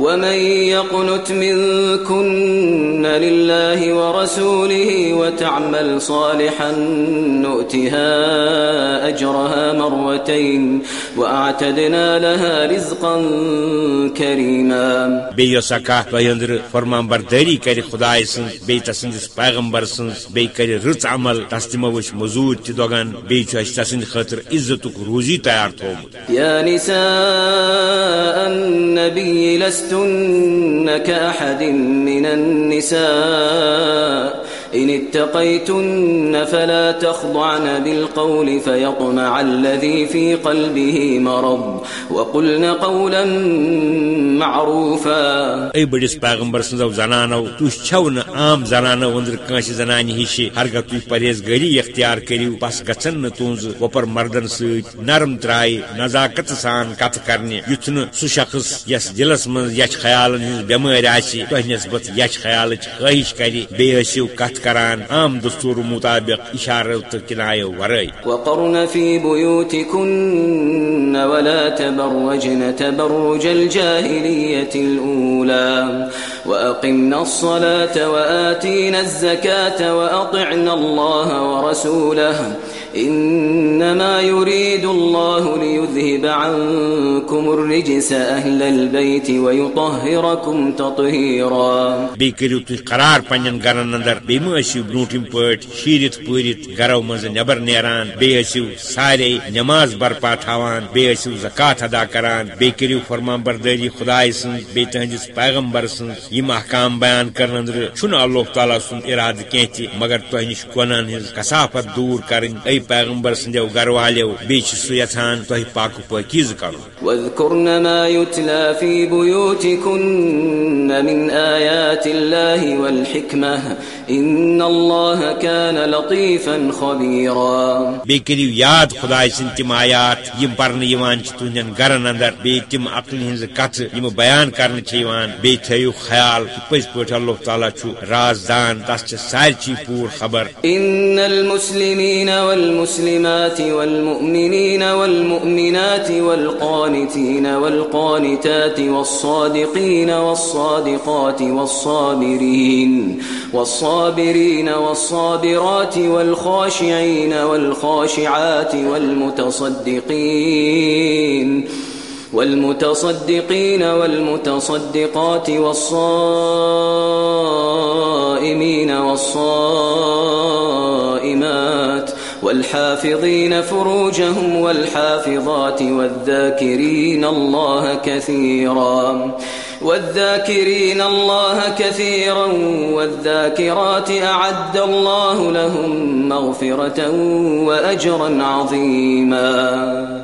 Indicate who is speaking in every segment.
Speaker 1: ومن يقنت منكن لله ورسوله وتعمل صالحا نؤتها أجرها مرتين وأعتدنا لها رزقا كريما
Speaker 2: اکھ تۄہہِ أنٛدرٕ فرمان بردٲری کرِ خداے سٕنٛز بیٚیہِ تسٕنٛدِس پیغمبر سٕنٛز بیٚیہِ کرِ رٕژ عمل تس دِمو أسۍ موٚزوٗرۍ تہِ دۄگان بیٚیہِ چھُ اَسہِ تسٕنٛدِ خٲطرٕ عزتُک روزی تیار تھومُت
Speaker 1: يا نساء النبي لستن كأحد من النساء إن اتقيتن فلا تخضعن بالقول فيطمع الذي في قلبه مرض وقلن قولا معروفا.
Speaker 2: اے بڑس پیغمبر سنزو زنانو تُہۍ چھو نہٕ عام زنانو أنٛدرٕ کٲنٛسہِ زنانہِ ہِشہِ ہرگاہ تُہۍ پرہیز گٲری اختیار کٔرِو بس گژھن نہٕ تُہنٛز وۄپر مردن سۭتۍ نرم ترٛایہِ نزاکت سان کتھ کرنہِ یُتھ نہٕ سُہ شخص یس دلس منٛز یچھ خیالن ہٕنٛز بٮ۪مٲرۍ آسہِ تۄہہِ نسبت یچھ خیالٕچ خٲہِش کرِ بیٚیہِ ٲسِو کران عام دستور مطابق اشارو تو کنایو ورائی
Speaker 1: وقرن في بيوتكن ولا تبرجن تبرج الجاهلية الأولى وأقمنا الصلاة وآتينا الزكاة وأطعنا الله ورسوله إنما يريد الله ليذهب عنكم الرجس أهل البيت ويطهركم تطهيرا.
Speaker 2: بیٚیہِ کٔرِو تُہۍ قرار پننٮ۪ن گرن اندر بیٚیہِ مہ ٲسِو برونٛٹھِم پٲٹھۍ شیٖرِتھ گرو منٛزٕ نٮ۪بر نیران بیٚیہِ ٲسِو سارے نٮ۪ماز برپا تھاوان بیٚیہِ ٲسِو زکات ادا کران بیٚیہِ کٔرِو فرمان بردٲری خداے سٕنٛز بیٚیہِ تہنٛدِس پیغمبر سٕنٛز یِم احکام بیان کرن اندر چھُنہٕ اللہ تعالیٰ سُنٛد ارادٕ کینٛہہ مگر تۄہہِ نِش گۄنہن ہٕنٛز کثافت دوٗر کرٕنۍ اے پیغمبر سٕنٛدیو والیو بیٚیہِ چھُ سُہ یژھان تۄہہِ پاک پٲکیٖز کرُن
Speaker 1: ما من
Speaker 2: یاد خداے سٕنٛدۍ تِم آیات یِم یِوان چھِ تُہنٛدٮ۪ن گرن اندر بیٚیہِ تِم عقلہِ ہٕنٛزٕ یِم بیان کرنہٕ چھِ یِوان خیال کہِ پٔزۍ پٲٹھۍ اللہ تعالیٰ چھُ رازدان تس چھِ سارچی پوٗر خبر۔
Speaker 1: إن المسلمين والمسلمات والمؤمنين والمؤمنات والقانتين والقانتات والصادقين والصادقات والصابرين والصابرين والصابرات والخاشعين والخاشعات والمتصدقين والمتصدقين والمتصدقات والصائمين والصائمات والحافظين فروجهم والحافظات والذاكرين الله كثيرا والذاكرين الله كثيرا والذاكرات أعد الله لهم مغفرة وأجرا عظيما.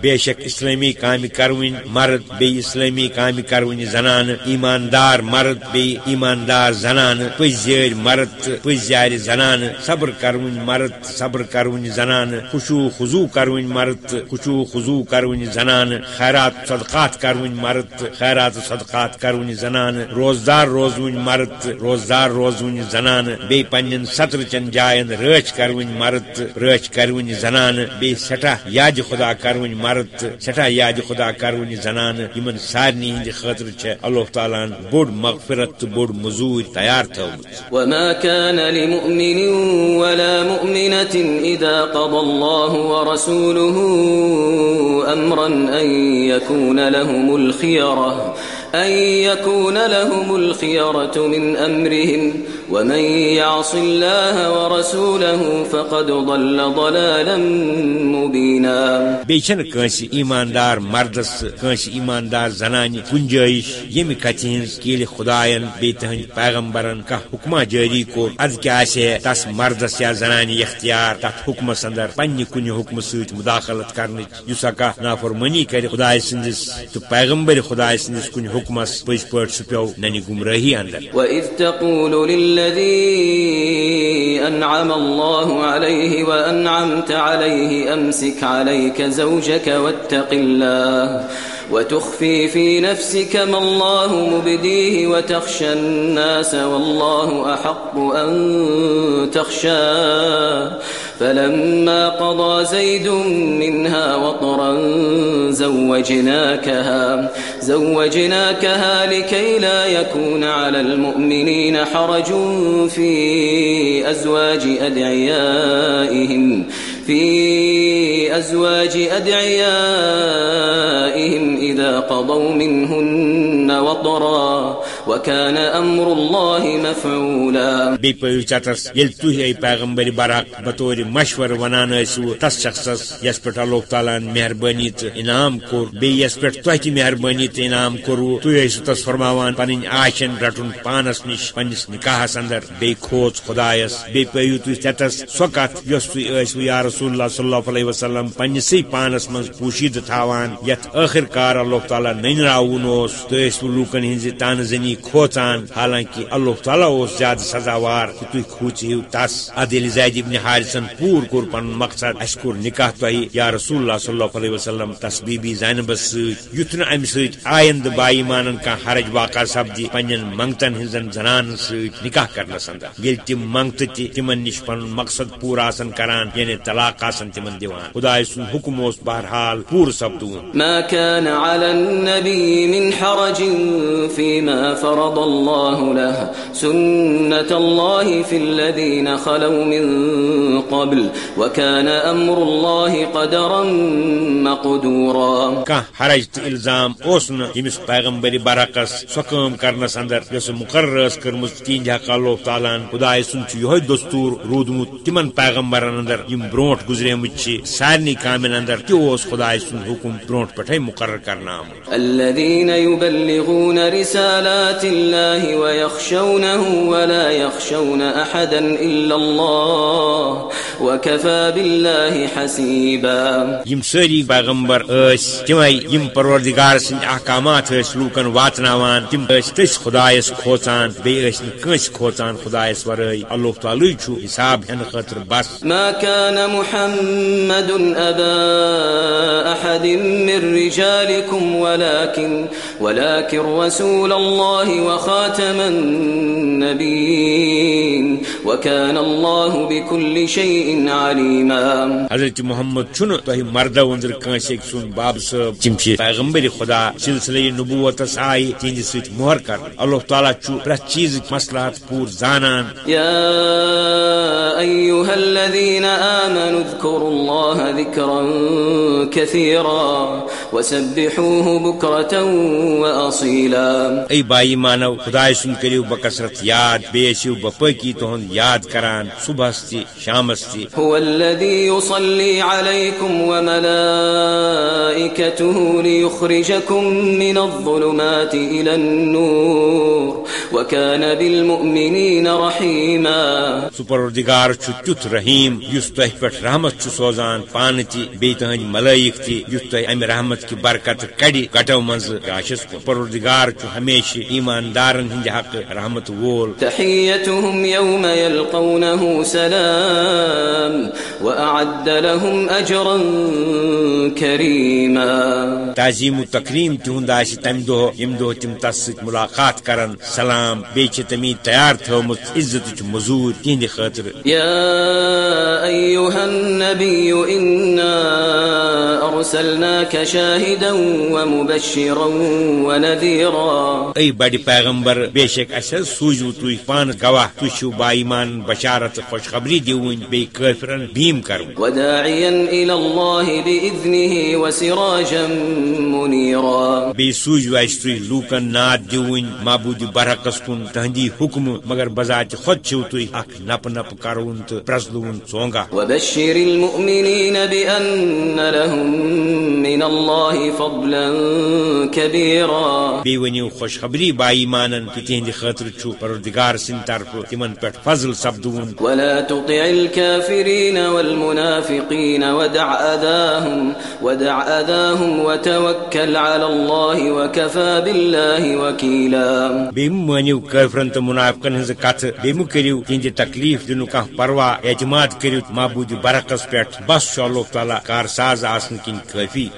Speaker 2: بے شک اسلامی کامہِ کروٕنۍ مرد بیٚیہِ اسلامی کامہِ کروٕنۍ زنانہٕ ایماندار مرد بیٚیہِ ایماندار زنانہٕ پٔزۍ مرد تہٕ پٔزۍ زنانہٕ صبر کروٕنۍ مرد، صبر کروٕنۍ زنانہٕ خوشوٗ خضوٗ کروٕنۍ مرد تہٕ خوشوٗ خضوٗ کروٕنۍ زنانہٕ خیرات صدقات کروٕنۍ مرد تہٕ خیرات صدقات کروٕنۍ زنانہٕ روزدار روزوٕنۍ مرد تہٕ روزدار روزوٕنۍ زنانہٕ بیٚیہِ پننٮ۪ن سترٕچن جاین رٲچھ کروٕنۍ مرد تہٕ رٲچھ کروٕنۍ زنانہٕ بیٚیہِ سٮ۪ٹھاہ خدا کروٕنۍ مرد تہٕ سٮ۪ٹھاہ خدا کروٕنۍ زنانہٕ یِمن سارنٕے ہٕنٛدِ خٲطرٕ چھےٚ اللہ تعالیٰ ہن مغفرت تہٕ بوٚڑ مزوٗرۍ تیار تھٲومٕژ
Speaker 1: وما كان لمؤمن ولا مؤمنة إذا قضى الله ورسوله أمرا أن يكون لهم الخيرة. أن يكون لهم الخيرة من أمرهم ومن يعص الله ورسوله فقد ضل ضلالا مبينا.
Speaker 2: بیٚیہِ چھنہٕ کٲنٛسہِ ایماندار مردس تہٕ کٲنٛسہِ ایماندار زنانہِ گُنجٲیش ییٚمہِ کتھِ ہٕنٛز کیلہِ خدایَن بیٚیہِ تٕہنٛدِ پیغمبرن کانٛہہ حُکما جٲری کوٚر ادٕ کیٛاہ آسہِ تس مردس یا زنانہِ اختیار تتھ حُکمس اندر پننہِ کُنہِ حُکمہٕ سۭتۍ مداخلت کرنٕچ یُس سا کانٛہہ نافرمٲنی کرِ خداے سٕنٛدِس پیغمبر خداے سٕنٛدِس کُنہِ حکمس پز پٲٹھۍ سُہ پیوٚو ننہِ گمرٲہی اندر۔
Speaker 1: وَإِذْ تَقُولُ لِلَّذِي أَنْعَمَ اللَّهُ عَلَيْهِ وَأَنْعَمْتَ عَلَيْهِ أَمْسِكْ عَلَيْكَ زَوْجَكَ وَاتَّقِ الله وتخفي في نفسك ما الله مبديه وتخشى الناس والله أحق أن تخشاه. فلما قضى زيد منها وطرا زوجناكها زوجناكها لكي لا يكون على المؤمنين حرج في أزواج أدعيائهم. في أزواج أدعيائهم إذا قضوا منهن وطرا وكان أمر الله مفعولا.
Speaker 2: بی پیو چتس یل تھی اے پیغمبر براک بطور مشور ونان ٲسو تس شخصس یس پہ اللہ تعالیٰ مہربانی تو انعام کور بی یس پہ تہ تہ مہربانی تو انعام کرو تھی ٲسو تس فرماوان پن آشن رٹن پانس نش پنس نکاحس اندر بی کھوژ خدایس بی پیو تھی ژےٚ سو کت یس تھی ٲسو یا رسول اللہ صلی اللہ علیہ وسلم پنسے پانس من پوشید تھاوان یت آخر کار اللہ تعالیٰ ننراون اس تو ٲسو لوکن ہنزِ تان زنی کھوژان حالانکہ اللہ تعالیٰ اس زیادہ سزاوار، کہ تھی کھوژیو تس۔ ادل زید ابن حارثن پور کور پن مقصد اس کور نکاح تہ یا رسول اللہ صلی اللہ علیہ وسلم، تس بی بی زینبس ست یت نا ست آئند بائی مانن کان حرج واقع سپدی پنن منگتن ہنزن زنان ست نکاح کرنس اندر یل تم منگت تہ تمن نش پن مقصد پور آسن کران یعنی طلاق آسن تمن دیوان۔ خدای سن حکم اس بہرحال پور سپدون۔
Speaker 1: كان فرض الله له. سنة الله في الذين خلوا من قبل وكان أمر الله قدرا مقدورا.
Speaker 2: کان حرج تو الزام اس یمس پیغمبر برعکس سو کام کرنس اندر یس مقرر کرمز تین حق اللہ تعالیٰ خدائے سن یہ دستور رودمت تمن پیغمبرن اندر یم بروٹ گزریمت سارنی کامن اندر تہ خدائے سن حکم بروٹ پٹھے مقرر کرنا آمت
Speaker 1: الذين يبلغون رسالات الله ويخشونه ولا يخشون أحدا إلا الله وكفى بالله حسيبا.
Speaker 2: یم ساری پیغمبر اس تمے یم پروردگار سند احکامات اس لوکن واتناوان تم اس تس خدایس کھوچان بی اس کنس کھوچان خدایس ورای اللہ تعالی چھو حساب ہن خاطر بس.
Speaker 1: ما كان محمد أبا أحد من رجالكم ولكن ولكن رسول الله وخاتم النبيين وكان الله بكل شيء عليما.
Speaker 2: حضرت محمد چھن تہ مرد ونزر کنس ایک سن باب صاحب چھ پیغمبر خدا سلسلہ نبوت آئی تہند ست مہر کر۔ اللہ تعالیٰ چھو پرت چیز مسلحات پور زانان۔
Speaker 1: يا أيها الذين آمنوا اذكروا الله ذكرا كثيرا وسبحوه بكرة وأصيلا.
Speaker 2: ای بائی مانو خدائے سن کریو بکثرت یاد بیسیو بپکی تہند یاد کران صبحس تی شامس تی
Speaker 1: هو الذي يصلي عليكم وملائكته ليخرجكم من الظلمات إلى النور وكان بالمؤمنين رحيما.
Speaker 2: رحیم یس تہ رحمت چھ سوزان پان تی بی تہند ملائک تی یس تہ ام رحمت کی برکت کڑی کٹو منز۔ راشس کو پروردگار چھ ہمیشہ ایماندارن ہند حق رحمت وول۔
Speaker 1: تحيتهم يوم يلقونه سلام وأعد لهم أجرا كريما
Speaker 2: تعظیم و تکریم تہند آس تمہ دہ یم دہ تم تس ست ملاقات کرن۔ سلام بیچ تمی تیار تھومت عزت مزور تہند خاطر۔
Speaker 1: يا أيها النبي إنا أرسلناك شاهدا ومبشرا ونذيرا
Speaker 2: ای بڑ پیغمبر بے شک اس سوزو تھی پان گواہ تھی چھو با ایمان بشارت خوشخبری دیون بی کافرن بیم کرو۔
Speaker 1: وداعيا إلى الله بإذنه وسراجا منيرا
Speaker 2: بی سوزو اس تھی لوکن ناد دیون معبود برحقس کن تہندی حکم مگر بذات خود چھو تھی اخ نپ نپ کرون تو پرزلون چونگا۔
Speaker 1: وبشر المؤمنين بأن لهم من الله فضلا كبيرا.
Speaker 2: بی ونیو خوشخبری با ایمانن کہ تہندی خاطر چھو پروردگار سن طرف تمن پہ فضل سپدون
Speaker 1: ولا تطع الكافرين والمنافقين ودع أذاهم ودع أذاهم وتوكل على الله وكفى بالله وكيلا.
Speaker 2: قفرن تو منافقن ہز کت بیم کرو تہذی تکلیف دن کھانا پروا اعتماد کرو محبوب برعکس پہ بس اللہ تعالیٰ کار ساز آسن کن کافی.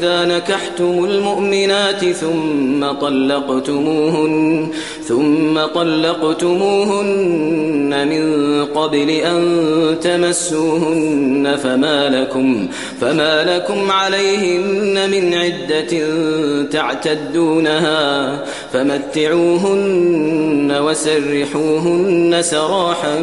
Speaker 1: إذا نكحتم المؤمنات ثم طلقتموهن ثم طلقتموهن من قبل أن تمسوهن فما لكم فما لكم عليهن من عدة تعتدونها، فمتعوهن وسرحوهن سراحا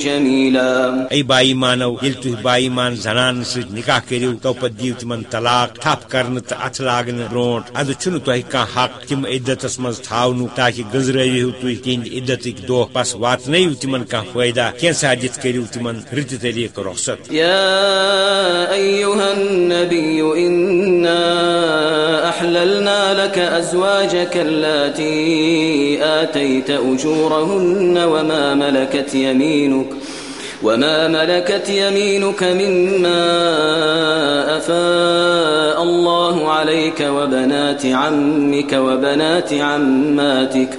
Speaker 1: جميلا.
Speaker 2: أي باي مانو يلتو باي مان زنان سج نکاح کریو تو پت دیو تمن طلاق تھپ کرن تو ات لاگن برونٹ اد چھن تہ حق، تم عدتس مز تھاونو تاکہ گزرو تھی تہند عدتک دہ پس واتنو تمن کان فائدہ کینسا دت کریو تمن رت طریق رخصت
Speaker 1: أحللنا لك أزواجك التي آتيت أجورهن وما ملكت يمينك وما ملكت يمينك مما أفاء الله عليك وبنات عمك وبنات عماتك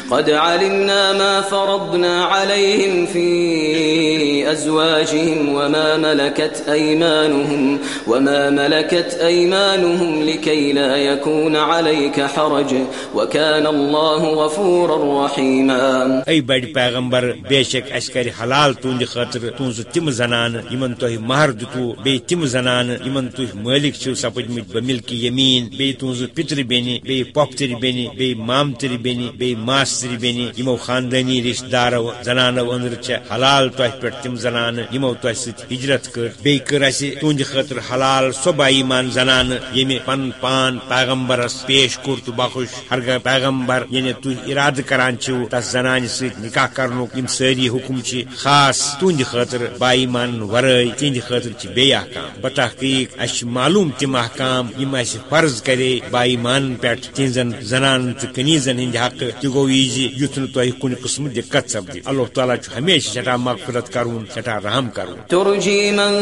Speaker 1: قد علمنا ما فرضنا عليهم في أزواجهم وما ملكت أيمانهم وما ملكت أيمانهم لكي لا يكون عليك حرج وكان الله غفورا رحيما.
Speaker 2: أي بڑ پیغمبر بيشك أسكر حلال تون خاطر تون تم زنان يمن توي مہر دتو بي تم زنان يمن توي مالك چھو سپدمت بملکی يمين بي تون پتر بيني بي پوپتر بيني بي مامتر بيني بي ماس ماستری بینی، یمو خاندانی رشتہ دارو زنانو اندر چھ حلال تہ پہ تم زنان، یمو تہ ست ہجرت کر۔ بی کر اس تہند خاطر حلال صبح ایمان زنان یم پن پان پیغمبرس پیش کور تو بخش۔ ہرگہ پیغمبر یعنی تو ارادہ کران چھو تس زنان ست نکاح کرنو، یم ساری حکم چھ خاص تہند خاطر با ایمان ورائے تہند خاطر چھ بے احکام۔ بتحقیق اش معلوم تم احکام، یم اس فرض کرے با ایمان پہ تہذن زنان تو کنیزن ہند حق تہ گو یت ن کن قسم دقت سپدی اللہ تعالیٰ ہمیشہ سٹھا مغفرت کرون سٹھا رحم کرون۔
Speaker 1: ترجی من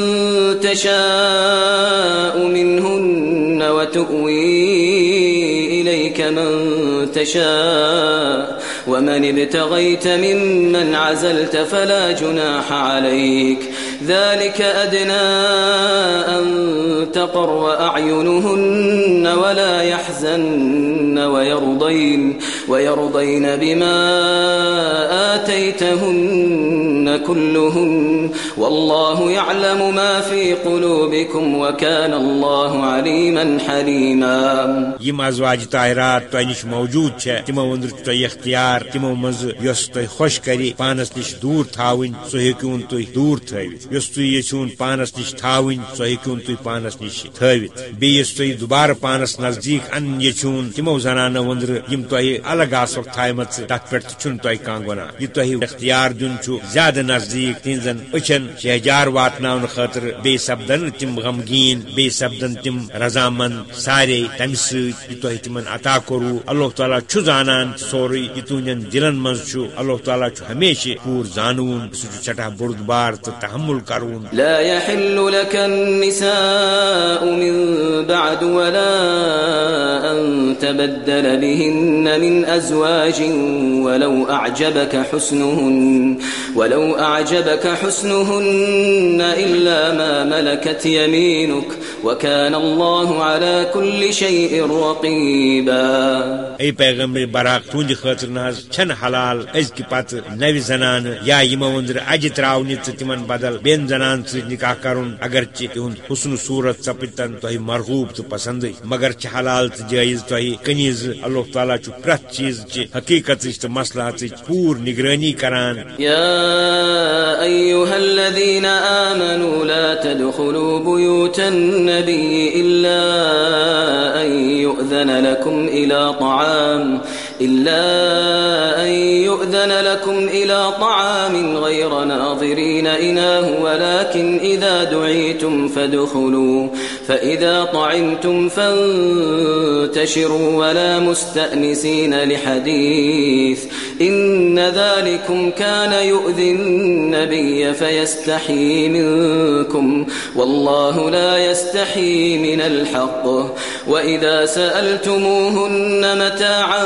Speaker 1: تشاء منهن وتؤوي إليك من تشاء ومن ابتغيت ممن عزلت فلا جناح عليك ذلك أدنى أن تقر أعينهن ولا يحزن ويرضين, ويرضين بما آتيتهن كلهن والله يعلم ما في قلوبكم وكان الله عليما حليما.
Speaker 2: يم ازواج طاهرات تو نش موجود چھ تمو اندر تو اختیار تمو مز یس تو خوش کری، پانس نش دور تھاون، سو ہیکون تو دور تھاوت یس تو یچون پانس نش تھاون، سو ہیکون تو پانس نش تھاوت بیس تو دوبارہ پانس نزدیک ان یچون تمو زنان اندر یم تو الگ آسو تھایمت تک پہ چھ تہ کان گنا یہ تہ اختیار دن چھ زیادہ نزدیک تہذن اچھن شہجار واتن خاطر بی سپدن تم غمگین بی سپدن تم رضامند سارے۔ تمہ ستہ تم عطا کرو اللہ تعالیٰ چھ زانان سوری یہ تہندین دلن مز اللہ تعالیٰ ہمیشہ پور زانون۔ سہ سٹھا بردبار تو تحمل کرون
Speaker 1: لا يحل لك النساء من بعد ولا أن تبدل بهن من أزواج ولو أعجبك حسنهن، ولو أعجبك حسنهن إلا ما ملكت يمينك، وكان الله على كل شيء رقيبا.
Speaker 2: اي پیغمبر براق تونج خاطر ناز چھن حلال ازکی پت نوی زنان، یا یمو اندر اج تراونی تمن بدل، بین زنان س نکاح کرن، اگرچہ تہند حسن صورت سپتن تہ مرغوب تو پسند مگر چھ حلال تو جائز تہ کنیز اللہ تعالیٰ چھ پرت چیز چھ حقیقت حقیقت تو مسلحت پور نگرانی کران۔
Speaker 1: یا أيها الذين آمنوا لا تدخلوا بيوت النبي الا ان يؤذن لكم الى طعام۔ إلا أن يؤذن لكم إلى طعام غير ناظرين إناه، ولكن إذا دعيتم فادخلوا، فإذا طعمتم فانتشروا ولا مستأنسين لحديث. إن ذلكم كان يؤذي النبي فيستحي منكم، والله لا يستحي من الحق. وإذا سألتموهن متاعا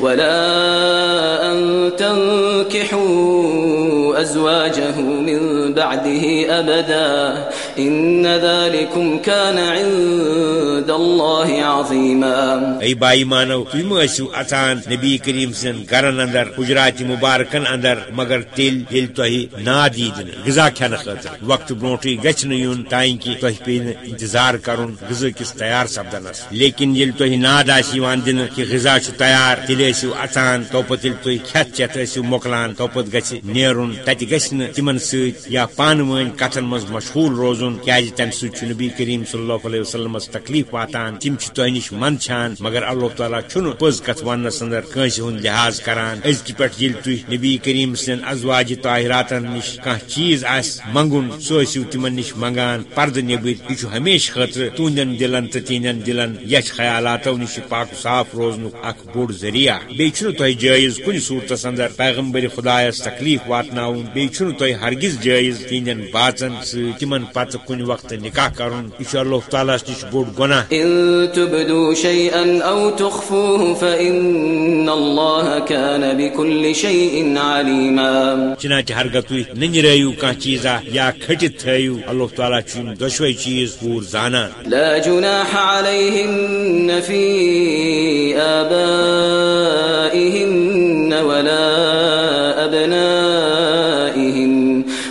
Speaker 1: ولا أن تنكحوا أزواجه من بعده أبدا إن ذلكم كان عند الله عظيما.
Speaker 2: أي باي مانو تم اسو اچان نبی کریم سن گرن اندر حجرات مبارکن اندر مگر تیل یل تہ نا دین غذا کھن خاطر. وقت برونٹی گچھ یون تائیں کی تہ پین انتظار کرن غذا کس تیار سپدنس لیکن یل تہ ناد آس دن کہ غذا چھ تیار تیل اسو اچان توپت یل تہ کھت چت اسو مکلان توپت گچھ نیرن تت گچھ تمن ست یا پان ون کتن مز مشغول روزن کیاز تم ست نبی کریم صلی اللہ علیہ وسلم تکلیف واتان، تم چھ تہ نش من چھان، مگر اللہ تعالی چھن پز کت ونس اندر کنس ہند لحاظ کران۔ ازکہ پہ یل تھی نبی کریم سن ازواج طاہراتن نش کھانا چیز آس منگن سو ٲسِو تمن نش منگان۔ پرد نبر یہ ہمیشہ خاطر تہندین دلن تو تہندین دلن یچ خیالاتو نش پاک صاف روزن اخ بوڑ ذریعہ۔ بیچ تہ جائز کن صورتس اندر پیغمبر خدایس تکلیف واتن بیچ تہ ہرگز جائز تہندین باچن ستمن پتہ کن وقت نکاح کرن یہ اللہ تعالیٰ نش بوڑ
Speaker 1: عليما
Speaker 2: چنانچہ ہرگہ تھی ننرو کھانا چیزا یا کھٹت تھو اللہ تعالیٰ چھ دشوے چیز پور زانان
Speaker 1: لا جناح عليهن في آبائهن ولا أبنائهن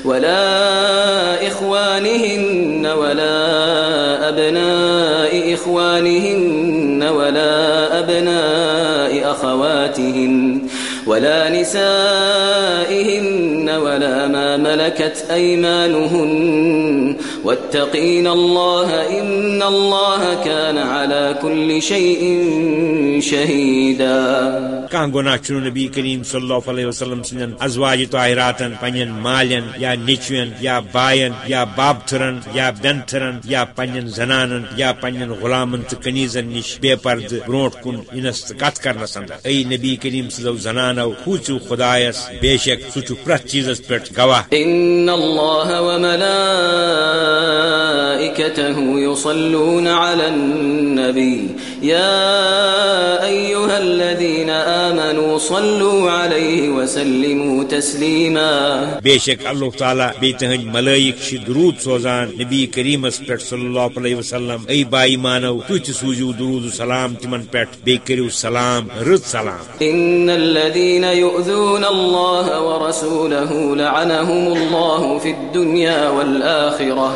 Speaker 1: ولا إخوانهن ولا أبناء إخوانهن ولا أبناء أخواتهن ولا نسائهن ولا ما ملكت أيمانهن واتقين الله إن الله كان على كل شيء شهيدا.
Speaker 2: کان گناہ نبی کریم صلی اللہ علیہ وسلم سن ازواج طاہراتن پنن مالن یا نیچوین یا بائن یا بابتھرن یا بینتھرن یا پنن زنانن یا پنن غلامن تو کنیزن نش بے پرد برونٹ کن انست کت کرنس اندر ای نبی کریم صلی اللہ زنانو خوچو خدایس بے شک سچو پرت چیزس پٹ گواہ۔
Speaker 1: ان اللہ وملائکته يصلون على النبي. يا ايها الذين آمنوا صلوا عليه وسلموا تسليما.
Speaker 2: بے شک اللہ تعالی بی تہن ملائک چھ درود سوزان نبی کریم اس پٹ صلی اللہ علیہ وسلم. ای بائی مانو تہ سوزو درود سلام تمن پٹ بی کرو سلام رت سلام.
Speaker 1: ان الذين يؤذون الله ورسوله لعنهم الله في الدنيا والاخره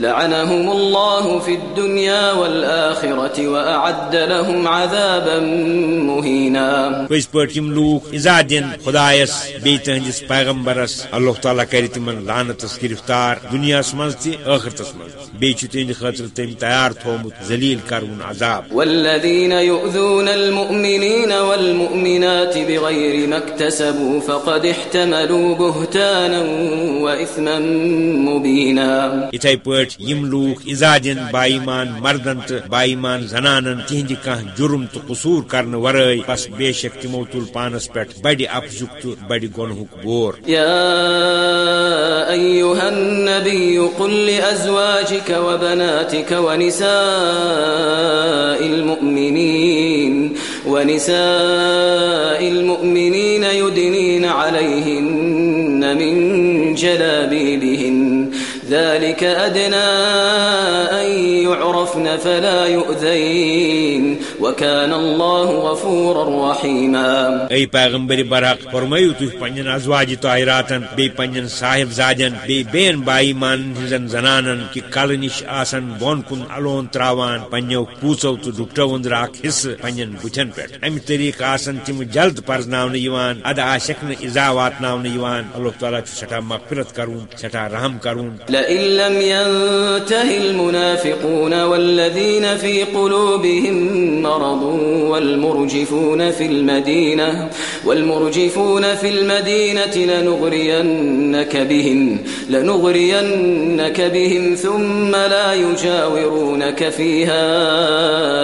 Speaker 1: لعنهم الله في الدنيا والآخرة وأعد لهم عذابا مهينا.
Speaker 2: پز پٲٹھۍ یِم لوٗکھ اِزا دِن خۄدایس بیٚیہِ تٕہنٛدِس پیغمبرس اللہ تعالیٰ کرِ تِمن لانتس گرفتار دُنیاہس منٛز تہِ ٲخرتس منٛز بیٚیہِ چھُ تِہنٛدِ خٲطرٕ تٔمۍ تیار تھومُت ذلیل کرون عذاب
Speaker 1: والذين يؤذون المؤمنين والمؤمنات بغير ما اكتسبوا فقد احتملوا بهتانا وإثما مبينا.
Speaker 2: یِتھے پٲٹھۍ یم لوگ ازا دن بائیمان مردن تو بائیمان زنانن تہند کان جرم تو قصور کرن ورائے بس بے شک تمو تل پانس پہ بڑی افزک تو بڑی گنہک بور۔
Speaker 1: يا وبناتك ونساء المؤمنين ونساء المؤمنين يدنين عليهن من جلابيبهن ذلك أدنى أن يعرفن فلا يؤذين وكان الله غفورا رحيما.
Speaker 2: اي پیغمبر برحق فرمایو تُہۍ پنٛنٮ۪ن ازواجہِ طاہراتن بیٚیہِ پنٛنٮ۪ن صاحب زادٮ۪ن بیٚیہِ بیٚین بائی مان ہٕنٛزن زنانن کہِ کلہٕ نِش آسن بۄن کُن الون تراوان پنٛنٮ۪و پوٗژو تہٕ ڈُپٹو أنٛدرٕ اکھ حصہٕ پنٛنٮ۪ن بُتھٮ۪ن پٮ۪ٹھ امہِ طریٖقہٕ آسن تِم جلد پرزناونہٕ یِوان ادٕ آسٮ۪کھ نہٕ اِزا واتناونہٕ یِوان اللہ تعالیٰ چھُ سٮ۪ٹھاہ مغفرت کرُن سٮ۪ٹھاہ رحم کرُن
Speaker 1: لئن لم ينته المنافقون والذين في قلوبهم مرض والمرجفون في المدينة والمرجفون في المدينة لنغرينك بهم لنغرينك بهم ثم لا يجاورونك فيها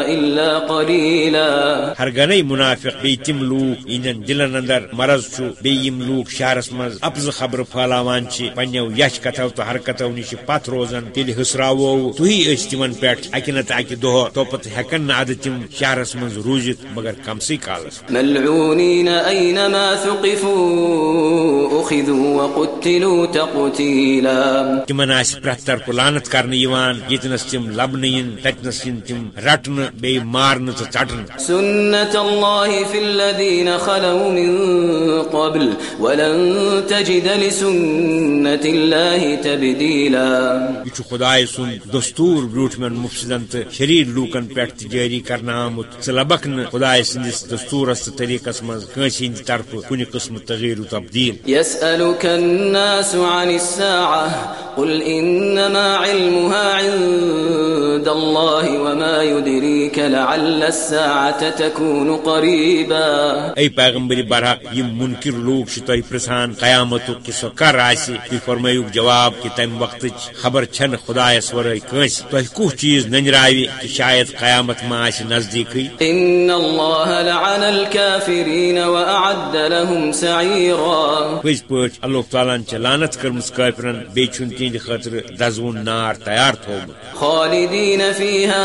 Speaker 1: إلا قليلا.
Speaker 2: ہرگنے منافق بی تم لوک ان دلن اندر مرض چھ بیم لوک شہرس مز افز خبر پھلاوان پنو یش کتو تو حركتو حرکتو نش پت روزان تیل حسراو تھی اس تمن پہ اکہ نت اکہ دہ توپت ہیکن نا اد تم شہرس مز روزت مگر کم سی کالس۔
Speaker 1: ملعونین اینما ثقفوا اخذوا وقتلوا تقتیلا
Speaker 2: تمن آس پرت طرف لانت کرنے یوان یتنس تم لبن ین تتنس تم رٹن بی مارن تو ژٹن
Speaker 1: سنت اللہ فی الذین خلو من قبل ولن تجد لسنت اللہ تبدیلا
Speaker 2: یہ خدائے سن دستور بروٹ من مفسدن تو شریر لوکن پہ جاری کرنا آمت ثہ لبک ن خدائے سندس دستورس تو طریقس من کنس ہند طرف کن قسم تغیر و تبدیل۔
Speaker 1: يسألك الناس عن الساعة قل إنما علمها عند الله وما يدريك لعل الساعة تكون قريبا۔
Speaker 2: اے پیغمبر برحق یم منکر لوگ تہ پرسان قیامت کہ سو کر آسی فرمایو جواب کہ تم وقت خبر چھن خدایس ورے کنس تہ کو چیز ننراوی کہ شاید قیامت ما آسی نزدیکی
Speaker 1: إن الله لعن الكافرين وأعد لهم سعيرا.
Speaker 2: پز پٲٹھۍ اللہ تعالیٰ چھ لانت کرمس کافرن بیٚیہِ چھُنہٕ تہنٛدِ خٲطرٕ دزوُن نار تیار تھومُت۔
Speaker 1: خالدين فيها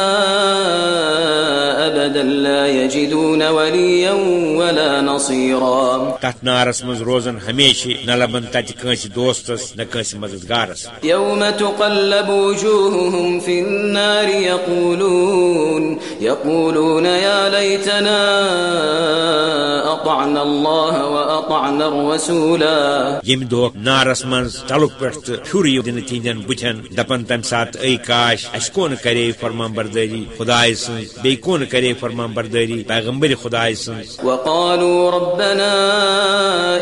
Speaker 1: أبدا لا يجدون وليا ولا نصيرا
Speaker 2: تتھ نارس منٛز روزن ہمیشہِ نہ لبن تتہِ کٲنٛسہِ دوستس نہ مددگارس۔
Speaker 1: يوم تقلب وجوههم في النار يقولون يقولون يا ليتنا أطعنا الله وأطعنا الرسولا.
Speaker 2: نارس منٛز تلُک پٮ۪ٹھ تہٕ پھیُر یِو دِنہٕ تِہنٛدٮ۪ن بُتھٮ۪ن دپن تمہِ ساتہٕ اے کاش اسہِ کون کرے فرمان بردٲری خداے سٕنٛز بیٚیہِ کون کرے فرمان بردٲری پیغمبر خداے سٕنٛز
Speaker 1: وقالوا ربنا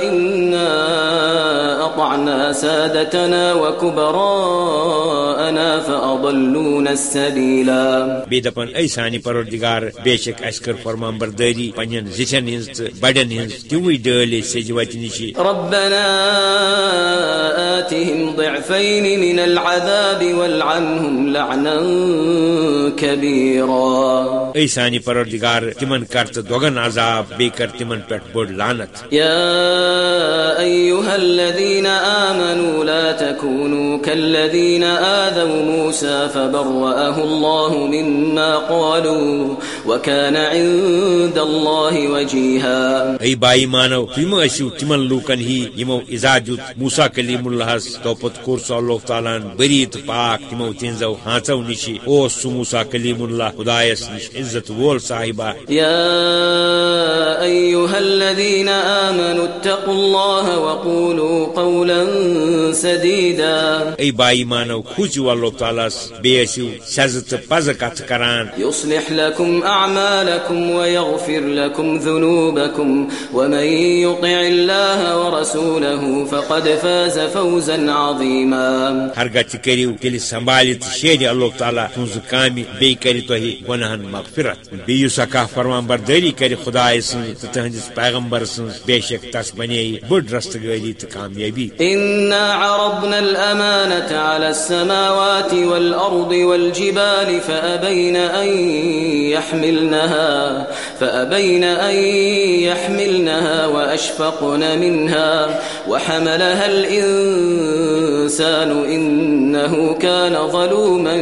Speaker 1: إنا أطعنا سادتنا وكبراءنا فأضلونا السبيلا.
Speaker 2: بیٚیہِ دپن اے سانہِ پروردگار اسہِ کٔر فرمان بردٲری پننٮ۪ن زِٹھٮ۪ن ہٕنٛز تہٕ بڑٮ۪ن ہٕنٛز سیٚجہِ وتہِ نِشی
Speaker 1: ربنا آتهم ضعفين من العذاب والعنهم لعنا كبيرا.
Speaker 2: اے سانہِ پروردگار تِمن کر تہٕ دۄگن عذاب بیٚیہِ کر تِمن پٮ۪ٹھ بٔڑ لانت
Speaker 1: يا أيها الذين تكونوا كالذين آذوا موسى فبرأه الله مما قالوا وكان عند الله وجيها.
Speaker 2: اے بائی مانو مہ ٲسِو تِمن لوٗکن ہی یِمو اِزا دیُت موسا کلیم اللہس توپت کوٚر سُہ اللہ تعالیٰ ہن بری تہٕ پاک تِمو تِہنٛزو ہانژو نِشی اوس سُہ موسا کلیم اللہ خدایس نِش عزت وول صاحبہ۔
Speaker 1: يا أيها الذين آمنوا اتقوا الله وقولوا قولا سديدا
Speaker 2: اے بائی مانو تعالیٰ بیٚیہِ ٲسِو سیزٕ تہٕ پزٕ کتھٕ کران۔
Speaker 1: يصلح لكم أعمالكم ويغفر لكم ذنوبكم ومن يطع الله ورسوله فقد فاز فوزا عظيما.
Speaker 2: تیٚلہِ سنبھالہِ تہٕ شیرِ اللہ تعالیٰ تُہنٛزٕ کامہِ بیٚیہِ کرِ تۄہہِ گۄناہن مغفرت. یُس اکھ فرمان بردٲری کرِ خداے سٕنٛز تہٕ تٕہنٛدِس پیغمبر سٕنٛز بے شک تس بٔڑ رستگٲری تہٕ کامیٲبی
Speaker 1: إنا عرضنا الأمانة على السماوات والأرض والجبال فأبين أن يحملنها فأبين أن يحملنها وأشفقن منها. وحملها الإنسان إنه كان ظلوما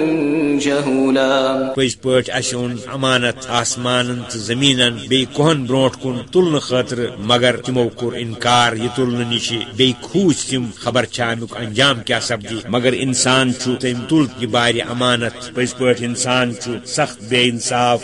Speaker 1: جهولا.
Speaker 2: پٔزۍ پٲٹھۍ اسہِ اوٚن امانت آسمانن تہٕ زمیٖنن، بیٚیہِ کوہن برونٛٹھ کُن تُلنہٕ خٲطرٕ، مگر تِمو کوٚر انکار یہِ تُلنہٕ نِش بیٚیہِ کھوٗژ تِم خبر چھا امیک انجام کیا سپدی؟ مگر انسان تم تل یہ بار امانت۔ پز پہ انسان سخت بے انصاف۔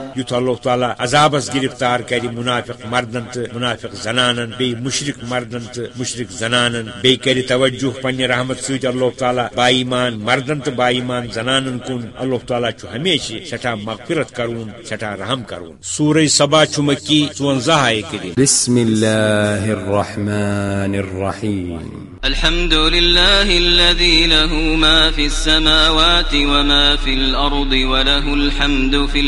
Speaker 2: یت اللہ تعالیٰ عذابس گرفتار کر منافق مردن تو منافق زنانن بی مشرق مردن تو مشرق زنانن بی کر توجہ پنہ رحمت ست اللہ تعالیٰ با ایمان مردن تو با ایمان زنانن کن اللہ تعالیٰ ہمیشہ سٹھا مغفرت کرون سٹھا رحم کرون۔ سورہ سبا مکی ژونزہ آئے کر
Speaker 3: بسم اللہ الرحمن الرحیم۔
Speaker 1: الحمد لله الذي له ما في السماوات وما في الأرض وله الحمد في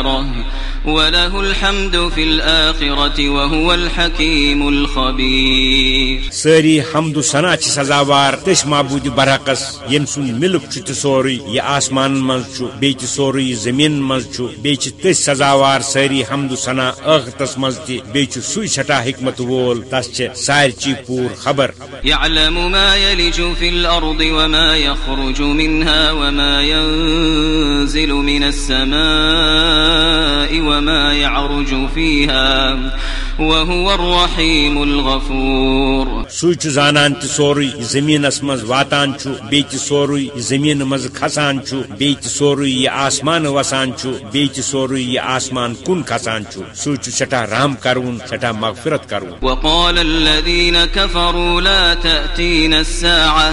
Speaker 1: الآخرة وله الحمد في الآخرة وهو الحكيم الخبير.
Speaker 2: ساري حمد سنا سزاوار تش معبود برعکس یم سن ملک چھ سوری یہ آسمان مز بیچ سوری زمین بیچ تس سزاوار ساری حمد سنا اخرتس مز تہ بیچ سوی چھٹا حکمت وول تس چھ سارچی پور خبر.
Speaker 1: يعلم ما يلج في الأرض وما يخرج منها وما ينزل من السماء وما يعرج فيها وهو الرحيم الغفور.
Speaker 2: سوچ زانان تی سوری زمین اسمز واتان چو بیچ سوری زمین مز کھسان چو بیچ سوری آسمان وسان چو بیچ سوری آسمان کن کھسان چو سوچ چٹا رام کرون چٹا مغفرت کرون۔
Speaker 1: وقال الذين كفروا لا تأتين الساعة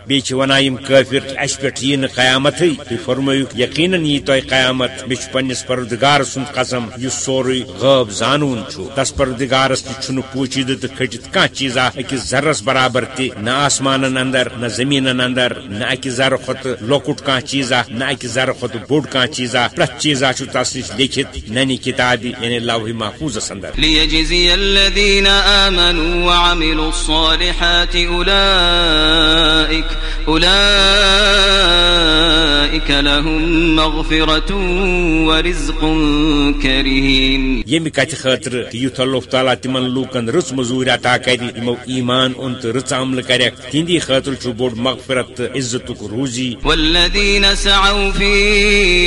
Speaker 2: بیچ ونائم کافر اس پہ یہ قیامت تھی فرمائیو یقینا یہ تو قیامت۔ بیچ پنس پردگار سن قسم یہ سوری غب زانون چھو۔ تس پردگارس تہ پوچید تو کھٹت کھانا چیزا؟ اکس ذرس برابر تہ نہ آسمان اندر، نہ زمین اندر، نہ اکس ذر کھت لوکٹ کھانا چیزا، نہ اکس ذر کھت بوڑ کھانا چیزا۔ پرت چیزا چھ تس نش لکھت، ننی کتاب یعنی لوح محفوظ اندر
Speaker 1: ليجزي الذين آمنوا وعملوا الصالحات أولئك أولئك لهم مغفرة ورزق كريم.
Speaker 2: يمي كاتي خاطر يوت الله تعالى تمن لوكن رز مزور عطا كري يمو ايمان انت رز عمل كريك. تندي خاطر چو بود مغفرت عزتك روزي.
Speaker 1: والذين سعوا في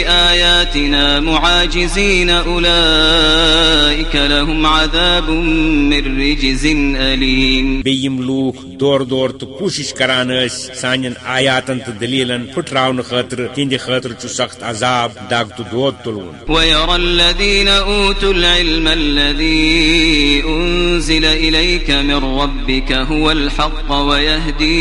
Speaker 1: آياتنا معاجزين أولئك لهم عذاب من رجز أليم.
Speaker 2: بيم لوك دور دور تو کوشش کران اس سانین آیاتن تو دلیلن پھٹراون خاطر تہند خاطر چھ سخت عذاب داغ تو دود تلون۔
Speaker 1: ويرى الذين أوتوا العلم الذي أنزل إليك من ربك هو الحق ويهدي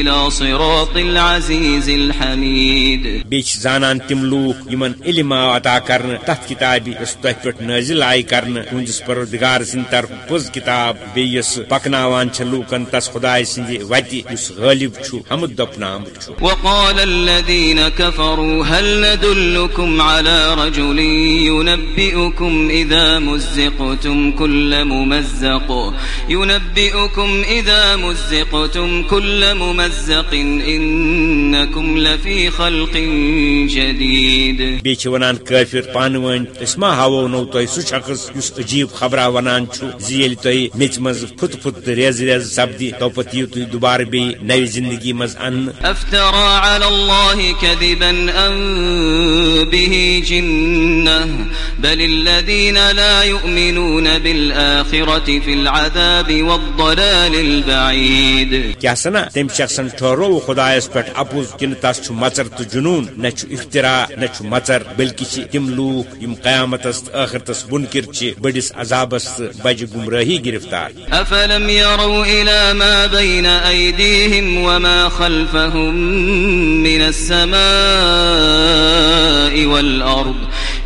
Speaker 1: إلى صراط العزيز الحميد۔
Speaker 2: بیچ زانان تم لوک یمن علم عطا کرن تحت کتابی اس تہ پٹ نازل آئی کرن تہندس پروردگار سن طرف پز کتاب بیس پکناوان چھ لوکن تس خدای سندی وتی اس غالب چھو حمد دپنام چھو۔
Speaker 1: وقال الذين كفروا هل ندلكم على رجل ينبئكم اذا مزقتم كل ممزق؟ ينبئكم اذا مزقتم كل ممزق ان إنكم لفي خلق جديد.
Speaker 2: بیچ ونان کافر پانوان اس ما ہاو نو تو سو شخص اس عجیب خبر ونان چھو زیل تو میچ مز پھت پھت ریز ریز سبدی تو پتی تو دوبارہ بھی نئی زندگی مز ان.
Speaker 1: افترى على الله كذبا ام به جنة؟ بل الذين لا يؤمنون بالآخرة في العذاب والضلال البعيد.
Speaker 2: کیا سنا؟ تم شخصن ٹھہرو خدایس پہ اپوز کن تس مچر تو جنون نہ چھ نہ مچر بلکہ تم لوک یم قیامتس آخرتس منکر بڑس عذابس بج گمراہی گرفتار
Speaker 1: أفلم يروا إلى ما بين أيديهم وما خلفهم من السماء والأرض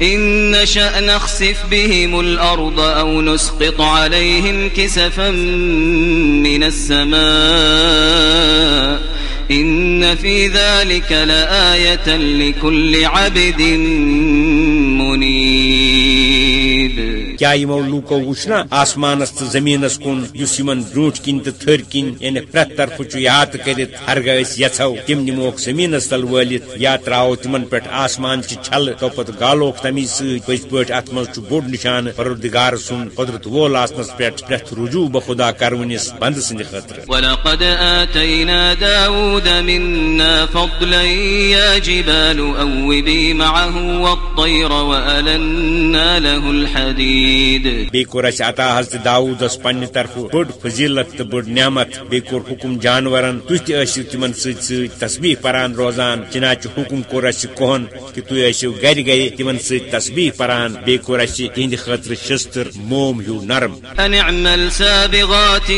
Speaker 1: إن نشأ نخسف بهم الأرض أو نسقط عليهم كسفا من السماء ان إن في ذلك لآية لكل عبد منيب
Speaker 2: کیا یمو لوکو وچنا آسمانس تو زمینس کن اس بروٹ کن تو تھر کن یعنی پریت طرف یاد کرت ہرگہ یھو تم نموک زمینس تل ولت یا تراو تمن پہ آسمان چہ چھل تو پتہ گالوک تمی ست پز پہ ات مز بوڑ نشان پردگار سن قدرت وول آسنس پہ پریت رجوع بخدا کرونس بند سند خطر
Speaker 1: ولقد آتينا داود منا فضلا يا جبال أوبي معه والطير وألنا له الحديد۔
Speaker 2: بی کور اس عطا حضرت داؤد اس پنہ طرف بڑ فضیلت تو بڑ نعمت بی کور حکم جانورن. تھی تہ ٲسِو تمن ست ست تسبیح پران روزان چنانچہ حکم کور اس کہن کہ تھی ٲسِو گرِ گئے تمن ست تسبیح پران بی کور اس تہند خاطر شستر موم ہیو نرم.
Speaker 1: أن اعمل سابغات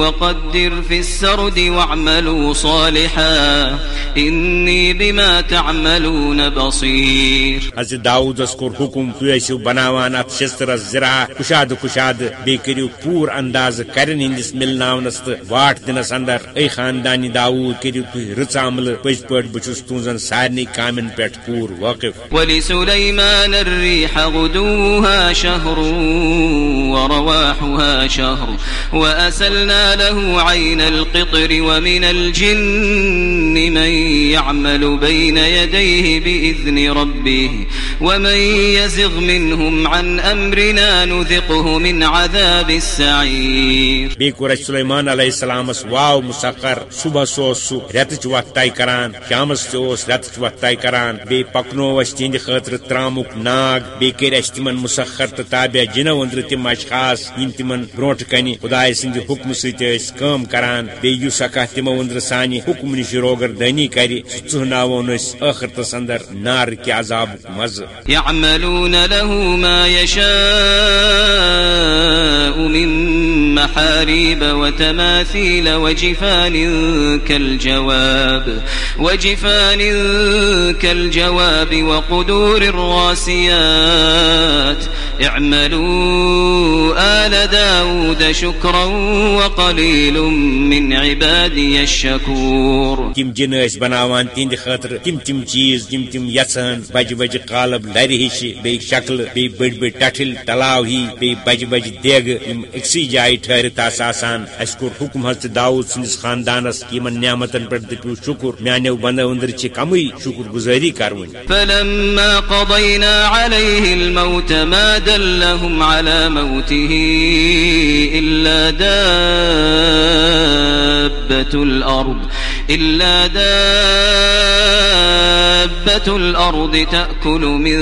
Speaker 1: وقدر في السرد واعملوا صالحا إني بما تعملون بصير
Speaker 2: حضرت داؤد اس کور حکم تھی ٲسِو بناوان ات شسترس زرا کشاد کشاد بی پور انداز کرن ہندس ملناونس تو واٹ دنس اندر۔ اے خاندانی داؤد کریو تھی رچ عمل پز پٹ بچس تہذن سارنی کامن پہ پور واقف۔
Speaker 1: ولسليمان الريح غدوها شهر ورواحها شهر وأسلنا له عين القطر ومن الجن من يعمل بين يديه بإذن ربه ومن يزغ منهم عن أمرنا نذقه من عذاب السعير.
Speaker 2: بی کور اس سلیمان علیہ السلام واو مسخر صبح سو سو رتچ وقت طے کران شامس تس رتچ وقت طے کران۔ بی پکنو اس تہند خاطر ترامک ناگ بی کر اس تمن مسخر تو تابع جنو اندر تم اشخاص یم تمن برونٹ کنی۔ خدائے سند حکم ست کام کران۔ بی یس اکا تمو اندر سانی حکم نش روگر دنی کری۔ ژھناون اس ٲخرتس اندر نار کی عذاب مز۔
Speaker 1: يعملون له ما يشاء من محاريب وتماثيل وجفان كالجواب وجفان كالجواب وقدور الراسيات. اعملوا آل داود شكرا وقليل من عبادي الشكور.
Speaker 2: تم جن اس بناوان تہند خاطر تم تم چیز تم تم یژھان بج بج قالب لر ہش بی شکل بی بڑ بڑ ٹٹل تلاو ہی بی بج بج دیگ یم اکسی جائے ٹھہرت آس آسان۔ اس کور حکم حضرت داؤد سندس خاندانس یمن نعمتن پر دپیو شکر۔ میانو بندو اندر چھ کمی شکر گزاری کرون
Speaker 1: فلما قضينا عليه الموت ما دلهم على موته إلا دابة الأرض إلا دابة الأرض تأكل من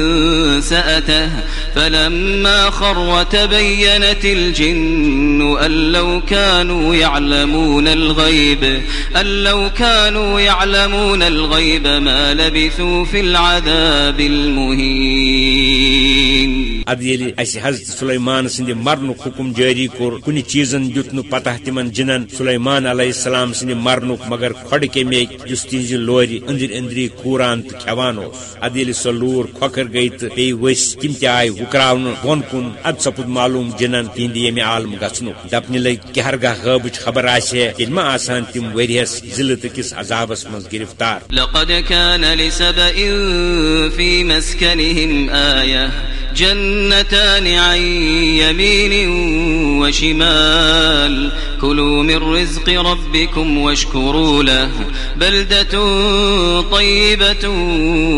Speaker 1: سأته فلما خر تبينت الجن أن لو كانوا يعلمون الغيب، أن لو كانوا يعلمون الغيب ما لبثوا في العذاب المهين.
Speaker 2: اد یل اس حضرت سلیمان سند مرن حکم جاری کور کن چیزن دیت پتہ تمن جنن سلیمان علیہ السلام سند مرن مگر کھڑ کے می جس تہذ لور اندر اندری کوران تو کھوان اد یل سہ لور کھوکر گئی تو بی ؤس تم تہ آئی وکراون بون کن اد سپد معلوم جنن تہند یم عالم گھنو دپنہ لگ کہ ہرگاہ غابچ خبر آسہ تیل ما آسان تم ورہس ضلع کس عذابس مز گرفتار
Speaker 1: لقد كان لسبأ في مسكنهم آية جنتان عن يمين وشمال كلوا من رزق ربكم واشكروا له بلدة طيبة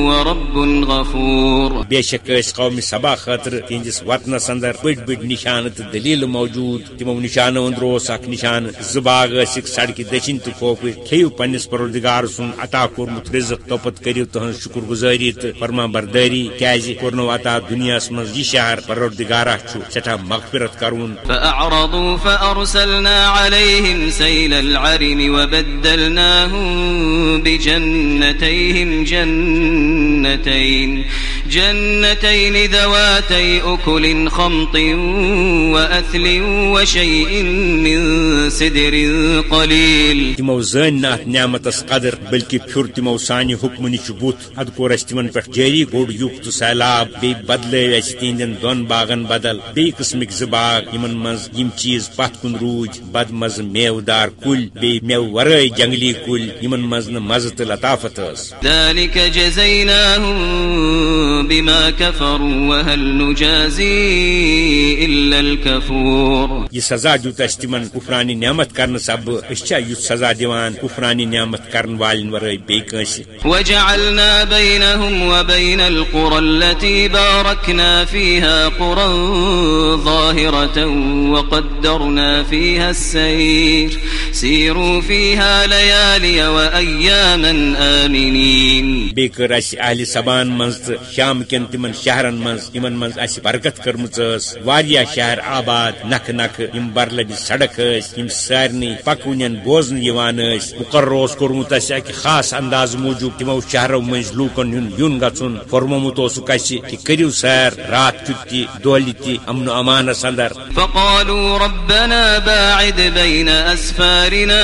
Speaker 1: ورب غفور
Speaker 2: اس قوم سبا خاطر تہندس وطنس اندر بڑ بڑ نشان تو دلیل موجود۔ تمو نشانو اندر اخ نشان زباغ اسک سڑک دچن تو کھوپ کھیو پنس پروردگار سن عطا کورمت رزق توپت کریو تہن شکر گزاری تو فرما برداری کیازِ کورنو عطا دنیا مز یہ شہر پروردگارہ چھ سٹھا مغفرت کرون۔
Speaker 1: فأعرضوا فأرسلنا عليهم سيل العرم وبدلناهم بجنتيهم جنتين۔ جنتين ذواتي أكل خمط وأثل وشيء من سدر قليل.
Speaker 2: تمو زن ات نعمتس قدر بلکہ پھر تمو سانہ حکم نش بت اد کور اس تمن پہ جاری گوڑ یوک تو سیلاب بی بدلے اس تہندین دون باغن بدل. بی قسمک ز باغ یمن مز یم چیز پت کن روج. بد مز میو دار کل بی میو ورائے جنگلی کل. یمن مز نہ مز تو لطافت اس.
Speaker 1: ذلك جزيناهم بما كفروا وهل نجازي إلا الكفور
Speaker 2: یہ سزا دیت اس تمن کفرانی نعمت کرن سب اس یت سزا دیوان کفرانی نعمت کرن والن بی کنسی
Speaker 1: وجعلنا بينهم وبين القرى التي باركنا فيها قرى ظاهرة وقدرنا فيها السير سيروا فيها ليالي وأياما آمنين
Speaker 2: سبان تو شام کن شہرن مز یمن مز اس برکت کرمز واریاہ شہر آباد نکھ نکھ یم برلب سڑک اس یم سارنی پکونین بوزن یوان مقرر کورمت اس خاص انداز موجود تمو شہرو مز لوکن یون یون گژھن فرمومت اوسک کہ کریو سیر رات کیت تہ دولہ تہ امن و امانس اندر
Speaker 1: فقالوا ربنا باعد بين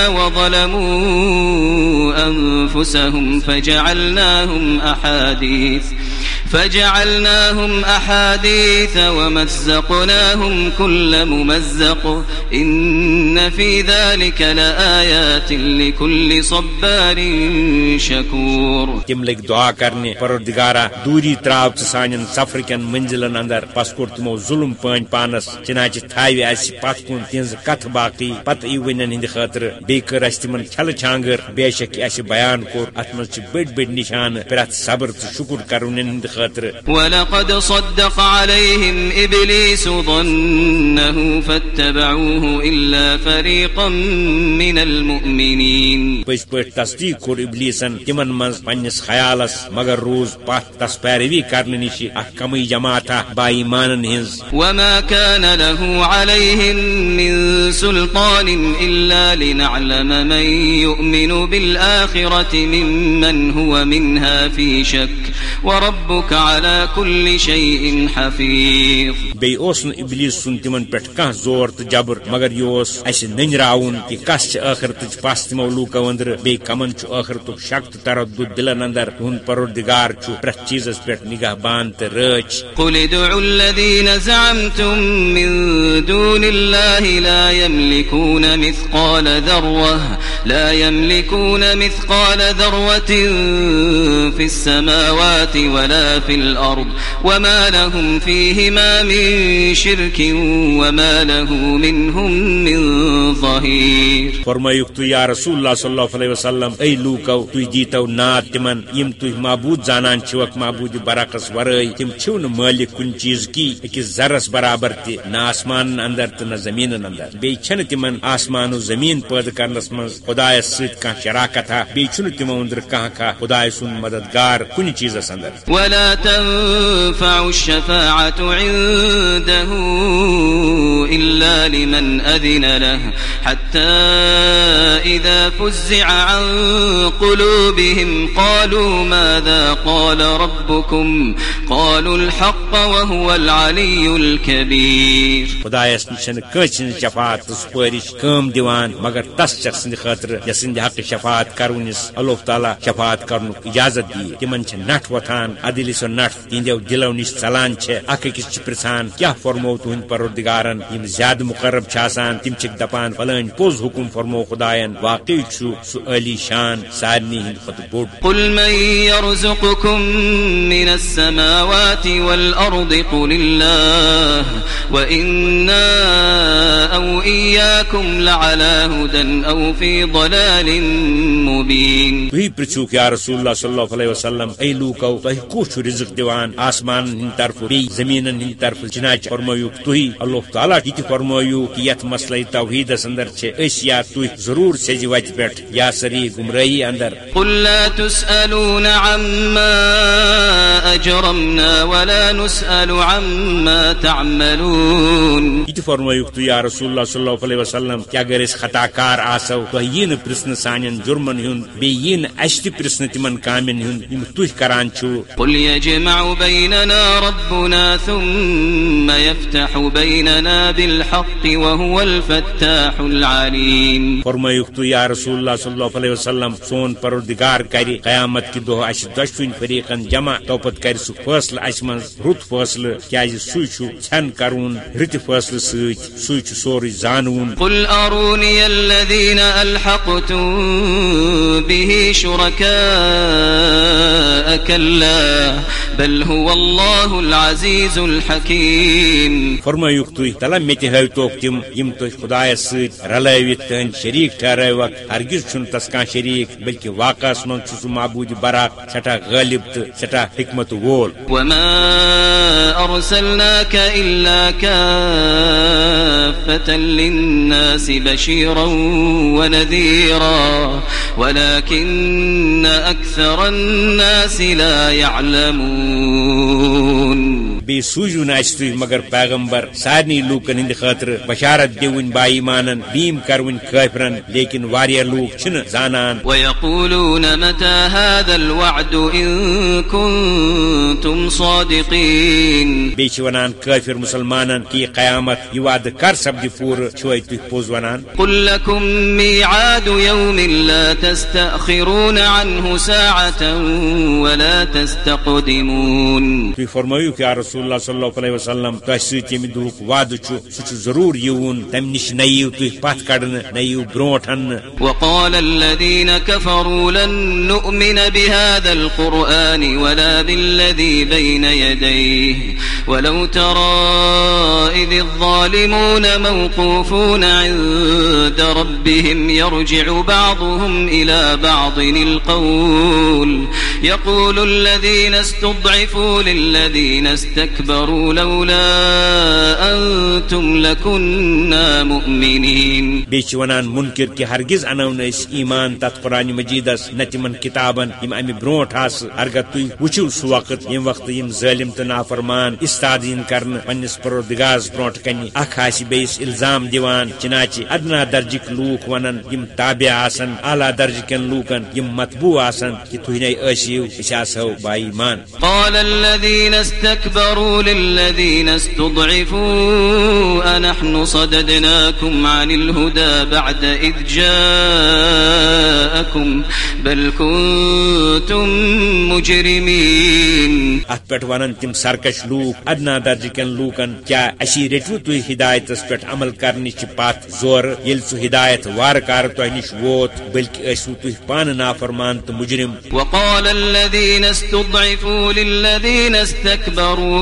Speaker 1: وظلموا فجعلناهم أحاديث فجعلناهم أحاديث ومزقناهم كل ممزق. إن في ذلك لآيات لكل صبار شكور.
Speaker 2: تم لگ دعا کرنے پروردگارا دوری تراو ژٕ سانین سفر کین منزلن اندر، پس کور تمو ظلم پٲنۍ پانس چناچہ تھاوِ اسہِ پتھ کُن تہنٛز کتھ باقی پتہٕ ای ونن ہٕنٛدِ خٲطرٕ بیٚیہِ کٔر اسہِ تمن چھلہٕ چھانگر، بے شک اسہِ بیان کوٚر اتھ منٛز چھِ بٔڑۍ بٔڑۍ نشانہٕ پرٛٮ۪تھ صبر تہٕ شُکر کرونن ہٕنٛدِ خٲطرٕ
Speaker 1: ولقد صدق عليهم إبليس ظنه فاتبعوه إلا فريقا من المؤمنين.
Speaker 2: پٔزۍ پٲٹھۍ تصدیق کوٚر ابلیسن تمن منٛز پننس خیالس مگر روز پتھ تس پیروی کرنہٕ نش اکھ کمٕے جماعتہ با ایمانن ہٕنٛز.
Speaker 1: وما كان له عليهم من سلطان إلا لنعلم من يؤمن بالآخرة ممن هو منها في شك. وربك على كل شيء حفيظ.
Speaker 2: ابلیس تمن پٮ۪ٹھ کانٛہہ زور تہٕ جبر مگر یہِ اسہِ نٔنراوُن کہِ کس چھِ ٲخرتٕچ پس تِمو لوٗکو أنٛدرٕ بیٚیہِ کمن ٲخرتُک شک تہٕ تردُد دلن اندر تُہُنٛد پروردگار پرٛٮ۪تھ چیٖزس پٮ۪ٹھ نگاہ بان تہٕ رٲچھ۔
Speaker 1: قل ادعوا الذين زعمتم من دون الله لا يملكون مثقال ذرة لا يملكون مثقال ذرة في السماوات ولا في الأرض وما لهم فيهما من شرك وما له منهم من ظهير.
Speaker 2: فرمایُک تُہۍ یا رسول اللہ صلی اللہ علیہ وسلم اے لوٗکو تُہۍ دیٖتو ناد تِمن یِم تُہۍ معبوٗد زانان چھِوکھ معبوٗد برعکس ورٲے تِم چھِو نہٕ مٲلِک کُنہِ چیٖز کی أکِس ذرس برابر تہِ نہ آسمانن اندر تہٕ نہ زمیٖنن اندر۔ بیٚیہِ چھنہٕ تِمن آسمان و زمیٖن پٲدٕ کرنس منٛز خدایس سۭتۍ کانٛہہ شراکتھا بیٚیہِ چھُنہٕ تِمو أنٛدرٕ کانٛہہ کانٛہہ خداے سُنٛد مددگار کُنہِ چیٖزس اندر۔
Speaker 1: ولا تنفع الشفاعة عنده إلا لمن أذن له. حتى إذا فزع عن قلوبهم قالوا ماذا قال ربكم؟ قالوا الحق وهو العلي الكبير.
Speaker 2: خدایس نش کٲنٛسہِ شفاعت تہٕ سُپٲرِش کٲم مگر تس شخص سٕنٛدِ خٲطرٕ یس سٕنٛدِ حقہٕ شفاعت کرونس۔ اللہ تعالیٰ شفاعت کرنُک اجازت دی تمن چھِ نٹھ وۄتھان عدل سۄ نٹھ تہنٛدیو دلو نش اکھ أکِس چھِ پرژھان کیاہ فرمو تُہنٛدِ پروردگارن یِم زیادٕ مقرب آسان تِم دپان فلٲنۍ پوٚز حکم فرمو خدایَن واقعی سُہ علی شان سارنٕے ہٕنٛدِ کھۄتہٕ بوٚڑ
Speaker 1: قل من يرزقكم من السماوات والأرض قل الله وإنا أو إياكم لعلى هدى أو في ضلال مبين
Speaker 2: تُہۍ پرژھِوکھ یا رسول اللہ صلی اللہ علیہ وسلم اے لوٗکو چھُ رِزق دِوان آسمانن ہٕنٛدِ طرفہٕ بیٚیہِ زٔمیٖنن ہٕنٛدِ طرفہٕ چناچ فرمٲیوٗکھ تُہۍ اللہ تعالیٰ یہِ تہِ کہِ یتھ مسلے توحیٖدس اندر چھِ أسۍ یا تُہۍ ضروٗر سیٚزِ وتہِ پٮ۪ٹھ یا سری گمرٲہی اندر
Speaker 1: قل لا تسألون عما أجرمنا منا ولا نسأل عما تعملون
Speaker 2: یہ فرمائیو تو یا رسول اللہ صلی اللہ علیہ وسلم کہ اگر اس خطا کار آسو تو یہ پرسن سان جرمن ہند بی یہ اس تہ پرسن تمن کامن ہند تھی کران چھو
Speaker 1: قل يجمع بيننا ربنا ثم يفتح بيننا بالحق وهو الفتاح العليم.
Speaker 2: فرمائیو تو یا رسول اللہ صلی اللہ علیہ وسلم سون پروردگار کر قیامت کی دہ اس دشوین فریقن جمع توپت کر سہ فیصلہ اس من رت فیصلہ کیاز سوی چھو چھن کرون رت فیصلہ ست سوی چھ سوری زانون۔
Speaker 1: قل أروني الذين ألحقتم به شركاء كلا بل هو الله العزيز الحكيم.
Speaker 2: فرمائیو تھی تلا مت ہوتوک تم یم تھی خدایس ست رلوت تہند شریک ٹھہروک ہرگز چھ تس کان شریک بلکہ واقعس من چھ سہ معبود برات سٹھا غالب تو سٹھا حکمت وول.
Speaker 1: وما أرسلناك إلا كافة للناس بشيرا ونذيرا ولكن أكثر الناس لا يعلمون.
Speaker 2: تعلمون بی سوزون اس تھی مگر پیغمبر سارنی لوکن ہند خاطر بشارت دیون با ایمانن بیم کرون کافرن لیکن واریا لوک چھن زانان.
Speaker 1: ويقولون متى هذا الوعد إن كنتم صادقين؟
Speaker 2: بی چھ ونان کافر مسلمانن کی قیامت یہ وعد کر سپدی پور چھوئی تھی پوز ونان
Speaker 1: قل لكم ميعاد يوم لا تستأخرون عنه ساعة ولا تستقدمون.
Speaker 2: تھی فرمایو کہ رسول اللہ صلی اللہ علیہ وسلم تہ ست یم دہک وعدہ سہ ضرور یون تم نش نیو تھی پت کڑن نیو برونٹھن
Speaker 1: وقال الذين كفروا لن نؤمن بهذا القرآن ولا بالذي بين يديه ولو ترى إذ الظالمون موقوفون عند ربهم يرجع بعضهم إلى بعض القول يقول الذين استضعفوا للذين استضعفوا استكبروا لولا أنتم لكنا مؤمنين.
Speaker 2: بیچ ونان منکر کہ ہرگز انون اس ایمان تت قرآن مجیدس نہ تمن کتابن یم امہ برونٹ آس اگر تھی وچو سہ وقت یم وقت یم ظالم تو نافرمان استادین کرن پنس پروردگاز برونٹ کنی اخ آس بیس الزام دیوان چنانچہ ادنا درجک لوک ونن یم تابع آسن اعلی درجہ کن لوکن یم مطبوع آسن کہ تھی نئی ٲسِو أسۍ آسہو با ایمان.
Speaker 1: قال الذين استكبروا للذين استضعفوا أنحن صددناكم عن الهدى بعد إذ جاءكم بل كنتم مجرمين.
Speaker 2: ات پہ ونان تم سرکش لوک ادنا درجہ کن لوکن کیا اسی رٹو تھی ہدایت پہ عمل کرنے پت زور یل سہ ہدایت وار کار تہ نش ووت بلکہ ٲسو تھی پان نافرمان تو مجرم؟
Speaker 1: وقال الذين استضعفوا للذين استكبروا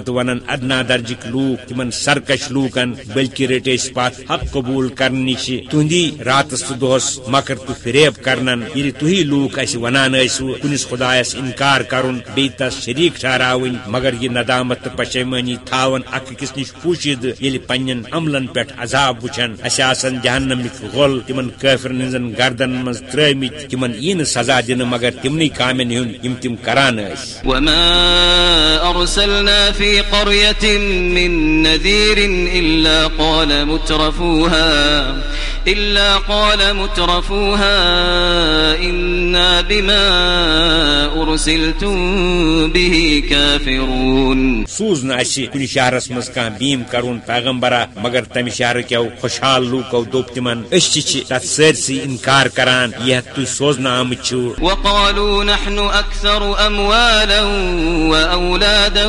Speaker 2: تو پتہ ونان ادنا درجک لوک تمن سرکش لوکن بلکہ رٹ اس پات حق قبول کرنے نش تہندی راتس تو دہس مکر تو فریب کرنن یل تہی لوک اس ونان کنس خدایس انکار کرن بی تس شریک ٹھہراون مگر یہ ندامت تو پشیمانی تھاون اک کس نش پوشید یل پنن عملن پٹ عذاب وچن اس آسن جہنمک غل، تمن کافرن ہنزن گردن مز ترمت تمن این سزا دن مگر تمنی کامن ہن، یم تم کران
Speaker 1: وما أرسلنا في قرية من نذير إلا قال مترفوها. إلا قال مترفوها إنا بما أرسلتم به كافرون.
Speaker 2: سوز اس کن شہرس مز کان بیم کرون پیغمبرا مگر تم شہر کیو خوشحال لوکو دوپ تمن أسۍ تت سرسی انکار کران یہ تھی سوزنا آمت چھو
Speaker 1: وقالوا نحن أكثر أموالا وأولادا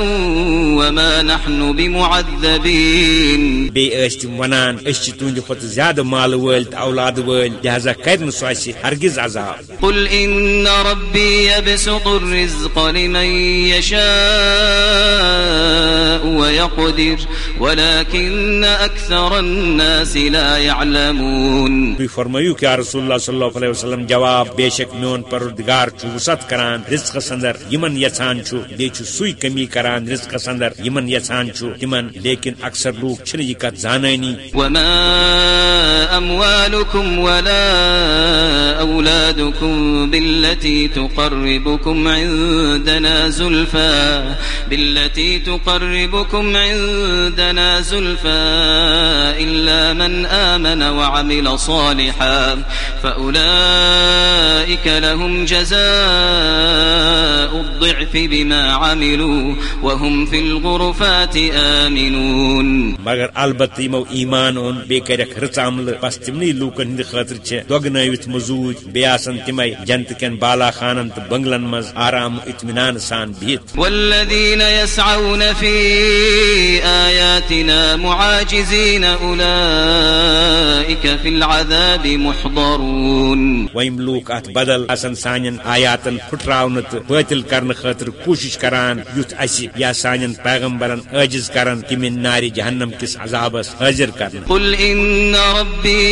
Speaker 1: وما نحن بمعذبين
Speaker 2: بی ٲسۍ تِم ونان أسۍ چھِ تُہنٛدِ کھۄتہٕ زیادٕ مال تہٕ اولاد وٲلۍ لہذا کرِ سُہ اَسہِ ہرگز عذاب.
Speaker 1: قل إن ربي يبسط الرزق لمن يشاء ويقدر ولكن أكثر الناس لا يعلمون
Speaker 2: فرمایو کیا رسول اللہ صلی اللہ علیہ وسلم جواب بے شک میون پروردگار چھ وسعت کران رزقس اندر یمن یژھان چھ بیٚیہِ چھُ سُے کمی کران رزقس اندر یمن یژھان چھ تمن لیکن اکثر لوک چھنہٕ یہ کتھ زانانی
Speaker 1: وما أموالكم ولا أولادكم بالتي تقربكم عندنا زلفى، بالتي تقربكم عندنا زلفى، إلا من آمن وعمل صالحا، فأولئك لهم جزاء الضعف بما عملوا، وهم في الغرفات آمنون.
Speaker 2: مگر البتہ یمو ایمان اون، بے کرک رچ عمل بس تمنی لوکن ہند خاطر چھ دگنوت مزود بے آسن تمے جنت کن بالا خانن تو بنگلن مز آرام اطمینان سان بہت
Speaker 1: والذين يسعون في آياتنا معاجزين أولئك في العذاب محضرون۔
Speaker 2: ویم لوک ات بدل آسن سانین آیاتن تو باطل کرن خاطر کوشش کران۔ یت اس یا سانین پیغمبرن عاجز کرن تم نار جہنم کس عذابس حاضر کرن۔
Speaker 1: قل إن ربي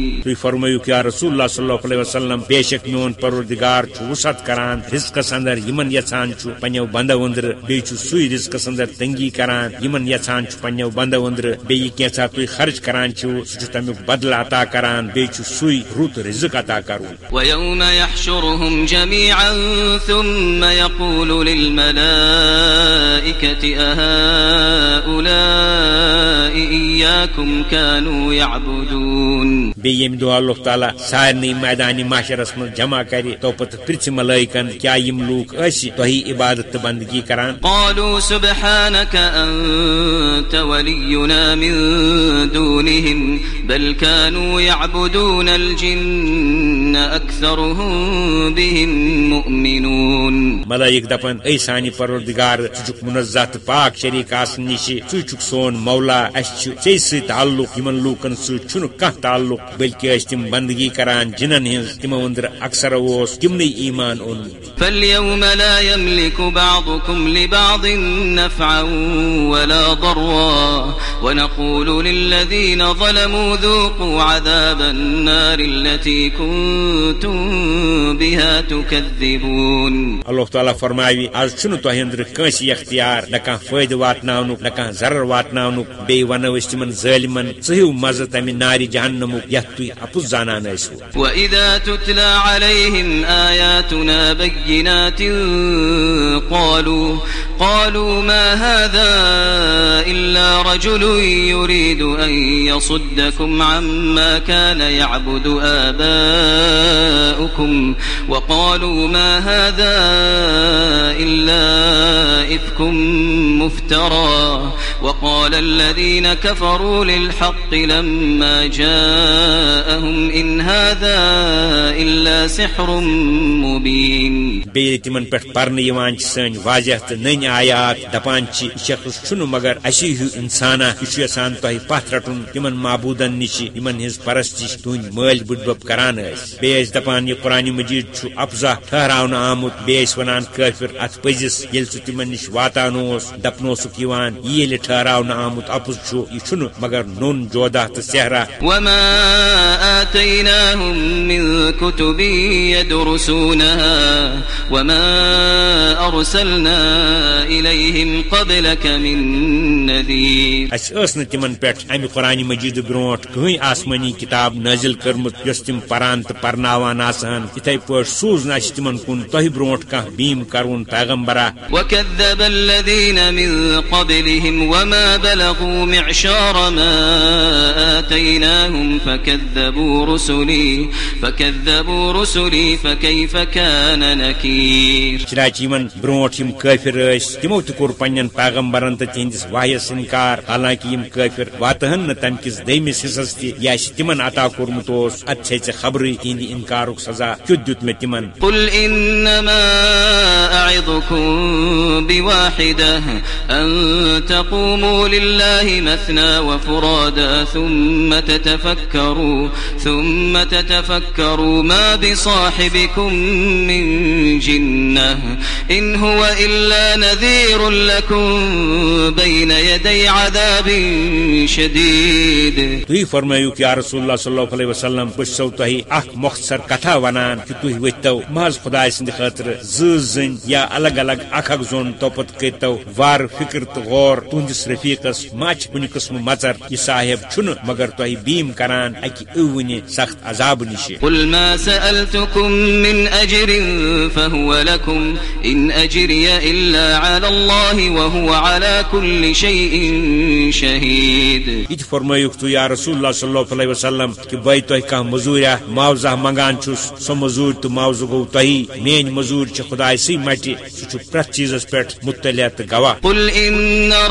Speaker 2: تھی فرمایو کیا رسول اللہ صلی اللہ علیہ وسلم، بے شک میون پروردگار چھ وسعت کران رزقس اندر یمن یژھان چھ پنیو بندو اندر بیٚیہِ چھُ رزقس اندر تنگی کران، یمن یژھان چھ پنیو بندو اندر بیٚیہِ کینژھا تُہۍ خرچ کران چھِو سُہ چھُ عطا کران بیٚیہِ چھُ سُے رزق عطا کرون۔
Speaker 1: ويوم يحشرهم جميعا ثم يقول للملائكة أهؤلاء إياكم كانوا يعبدون۔
Speaker 2: بیٚیہِ ییٚمہِ دۄہ اللہ تعالیٰ سارنٕے میدانہِ معاشرس منٛز جمع کرِ تو پتہٕ پرژھِ ملٲیکن کیٛاہ یِم لوٗکھ ٲسۍ تۄہہِ عبادت تہٕ بندگی کران؟
Speaker 1: قالوا سبحانك أنت ولينا من دونهم، بل كانوا يعبدون الجن أكثرهم بهم مؤمنون
Speaker 2: ملائک دپن اے سانہِ پروردگار چھُکھ منزہ پاک شریٖک آسنہٕ نِش چھُکھ سون مولا چھُ ژےٚ سۭتۍ تعلق یمن لوٗکن چھُنہٕ کانٛہہ تعلق بلکہِ ٲسۍ تِم بندگی کران جنن ہٕنٛز تِمو أنٛدرٕ اکثر اوس تِمنٕے ایمان اونمُت
Speaker 1: فاليوم لا يملك بعضكم لبعض نفعا ولا ضرا ونقول للذين ظلموا ذوقوا عذاب النار التي كنتم بها تكذبون.
Speaker 2: اللہ تعالیٰ آز چھُنہٕ تۄہہِ أنٛدرٕ کٲنٛسہِ اختیار نہ کانٛہہ فٲیدٕ واتناونُک نہ کانٛہہ ضرر واتناونُک بیٚیہِ وَنو أسۍ تِمن ظٲلمن ژٕ ہیٚو مزٕ تمہِ نارِ جہنمُک یتھ تُہۍ اپُز زانان
Speaker 1: تتلى عليهم بينات قالوا قالوا ما هذا إلا رجل يريد أن يصدكم عما كان يعبد آباؤكم وقالوا ما هذا إلا إفك مفترى وقال الذين كفروا للحق لما جاءهم إن هذا إلا سحر مبين.
Speaker 2: بیٚیہِ تِمن پٮ۪ٹھ پرنہٕ یِوان چھِ واضح تہٕ نٔنۍ آیات دپان چھِ یہِ شخص چھُنہٕ مگر اسی ہیوٗ انسانا یہِ چھُ یژھان تۄہہِ پتھ رٹُن تِمن معبوٗدن نِش یِمن ہٕنٛز پرستش تُہنٛدۍ مٲلۍ بٕڈبب کران ٲسۍ بیٚیہِ ٲسۍ دپان یہِ قرآنِ مجیٖد چھُ افزا ٹھہراونہٕ آمُت بیٚیہِ ٲسۍ ونان کٲفر اتھ پٔزِس ییٚلہِ سُہ تِمن نِش واتان اوس دپنہٕ اوسُکھ یِوان ییٚلہِ ٹھہراونہٕ آمُت اپُز چھُ یہِ مگر نوٚن جودہ تہٕ صحرا
Speaker 1: وما آتيناهم من كتب يدرسونها وما أرسلنا إليهم قبلك من نذير۔
Speaker 2: اس ٲس نہٕ تِمن قرآنِ مجیٖد برونٛٹھ کٕہٕنۍ آسمٲنی کِتاب نٲزِل کٔرمٕژ یۄس تِم پران تہٕ پرناوان آسان یِتھے پٲٹھۍ سوٗز نہٕ اَسہِ تِمن کُن تۄہہِ برونٛٹھ کانٛہہ بیٖم کرون پیغمبرا۔
Speaker 1: وكذب الذين من قبلهم وما بلغوا معشار ما آتيناهم فكذبوا رسلي فكذبوا رسلي فكيف كان نكير
Speaker 2: چنانچہ یمن بروٹ یم کافر ٲسۍ تمو تہ کوٚر پننٮ۪ن پیغمبرن تہٕ تہنٛدس واہس انکار۔ حالانکہ یم کافر واتہن نہٕ تمہِ کِس دٔیمِس حصس تہِ یہِ اسہِ تمن عطا کوٚرمُت اوس اتھ چھے ژےٚ خبرٕے تہنٛدِ انکارُک سزا کیُتھ دیُت مےٚ تمن؟
Speaker 1: قل إنما أعظكم بواحدة أن تقوموا لله مثنى وفرادا ثم تتفكروا ثم تتفكروا ما بصاحبكم من جنة إن هو إلا نذير لكم بين يدي عذاب شديد
Speaker 2: تھی فرمائیو کہ یا رسول اللہ صلی اللہ علیہ وسلم بس سو تہ اخ مختصر کتھا ونان کہ تھی وتو محض خدا سند خاطر زن یا الگ الگ اخ اخ زون توپت کرتو وار فکر تو غور تہندس رفیقس مچ کن قسم مچر یہ صاحب چھن مگر تہ بیم کران اکہ اونی سخت عذاب نش
Speaker 1: قل ما سألتكم من أجر فهو لكم إن أجري إلا على الله وهو على كل شيء شهيد۔
Speaker 2: یہ فرمائیو تو یا رسول اللہ صلی اللہ علیہ وسلم کہ بے تہ کھانا مزوریا معاوضہ منگان چھس سو مزور تو معاوضہ گو تہی مین مزور چھ خدا سی مٹی سہ پرت چیزس پہ مطلع گواہ۔
Speaker 1: قل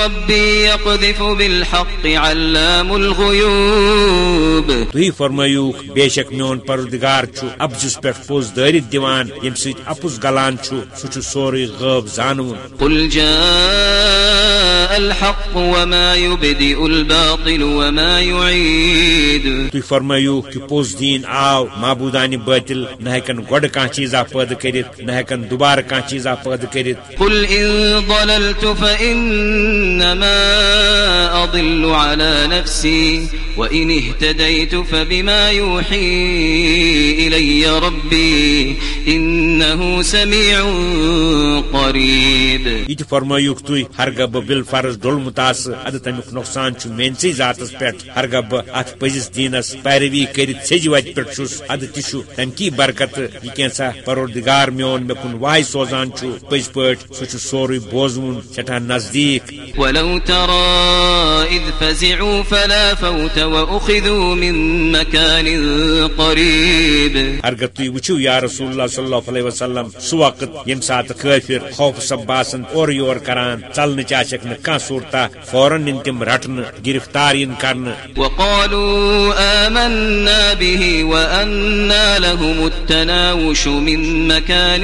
Speaker 1: ربي يقذف بالحق علام الغيوب.
Speaker 2: تھی فرمائیو بے شک میون پردگار چھ ابزس پہ پوز دارت دیوان یم سۭتۍ اپُز گلان چھ سہ چھ سورُے غٲب زانوُن۔
Speaker 1: قل جاء الحق وما يبدئ الباطل وما يعيد۔
Speaker 2: تھی فرمائیو کہ پوز دین آو معبودان باطل نہ ہیکن گۄڈٕ کانٛہہ چیزا پٲدٕ کٔرِتھ نہ ہیکن دوبارٕ کانٛہہ چیزا پٲدٕ کٔرِتھ۔
Speaker 1: قل إن ضللت فإنما أضل على نفسي وإن اهتديت فبما يوحي إلي ربي إنه سميع قريب.
Speaker 2: یہ تہِ فرمٲیوکھ تُہۍ ہرگاہ بہٕ بِل فرض ڈولمُت آسہٕ ادٕ تمیُک نۄقصان چھُ میٲنسٕے ذاتس پٮ۪ٹھ ہرگاہ بہٕ اتھ پٔزِس دیٖنس پیروی کٔرِتھ سیٚجہِ وتہِ پٮ۪ٹھ چھُس ادٕ تہِ چھُ تمہِ کی برکتہٕ یہِ کینٛژھا پروردگار میون مےٚ کُن واے سوزان چھُ پٔزۍ پٲٹھۍ سُہ چھُ سورُے بوزوُن سٮ۪ٹھاہ نزدیٖک
Speaker 1: ولو ترى إذ فزعوا فلا فوت وأخذوا من مكان قريب.
Speaker 2: ہرگاہ تُہۍ وٕچھِو یا رسول اللہ صلی اللہ علیہ وسلم. سُہ وقت ییٚمہِ ساتہٕ کٲفِر خوف سب باسان اورٕ یور کران ژلنٕچ آسٮ۪کھ نہٕ کانٛہہ صوٗرتا فوراً یِن تِم رٹنہٕ گرفتار یِن کرنہٕ
Speaker 1: وقالوا آمنا به وأنا لهم التناوش من مكان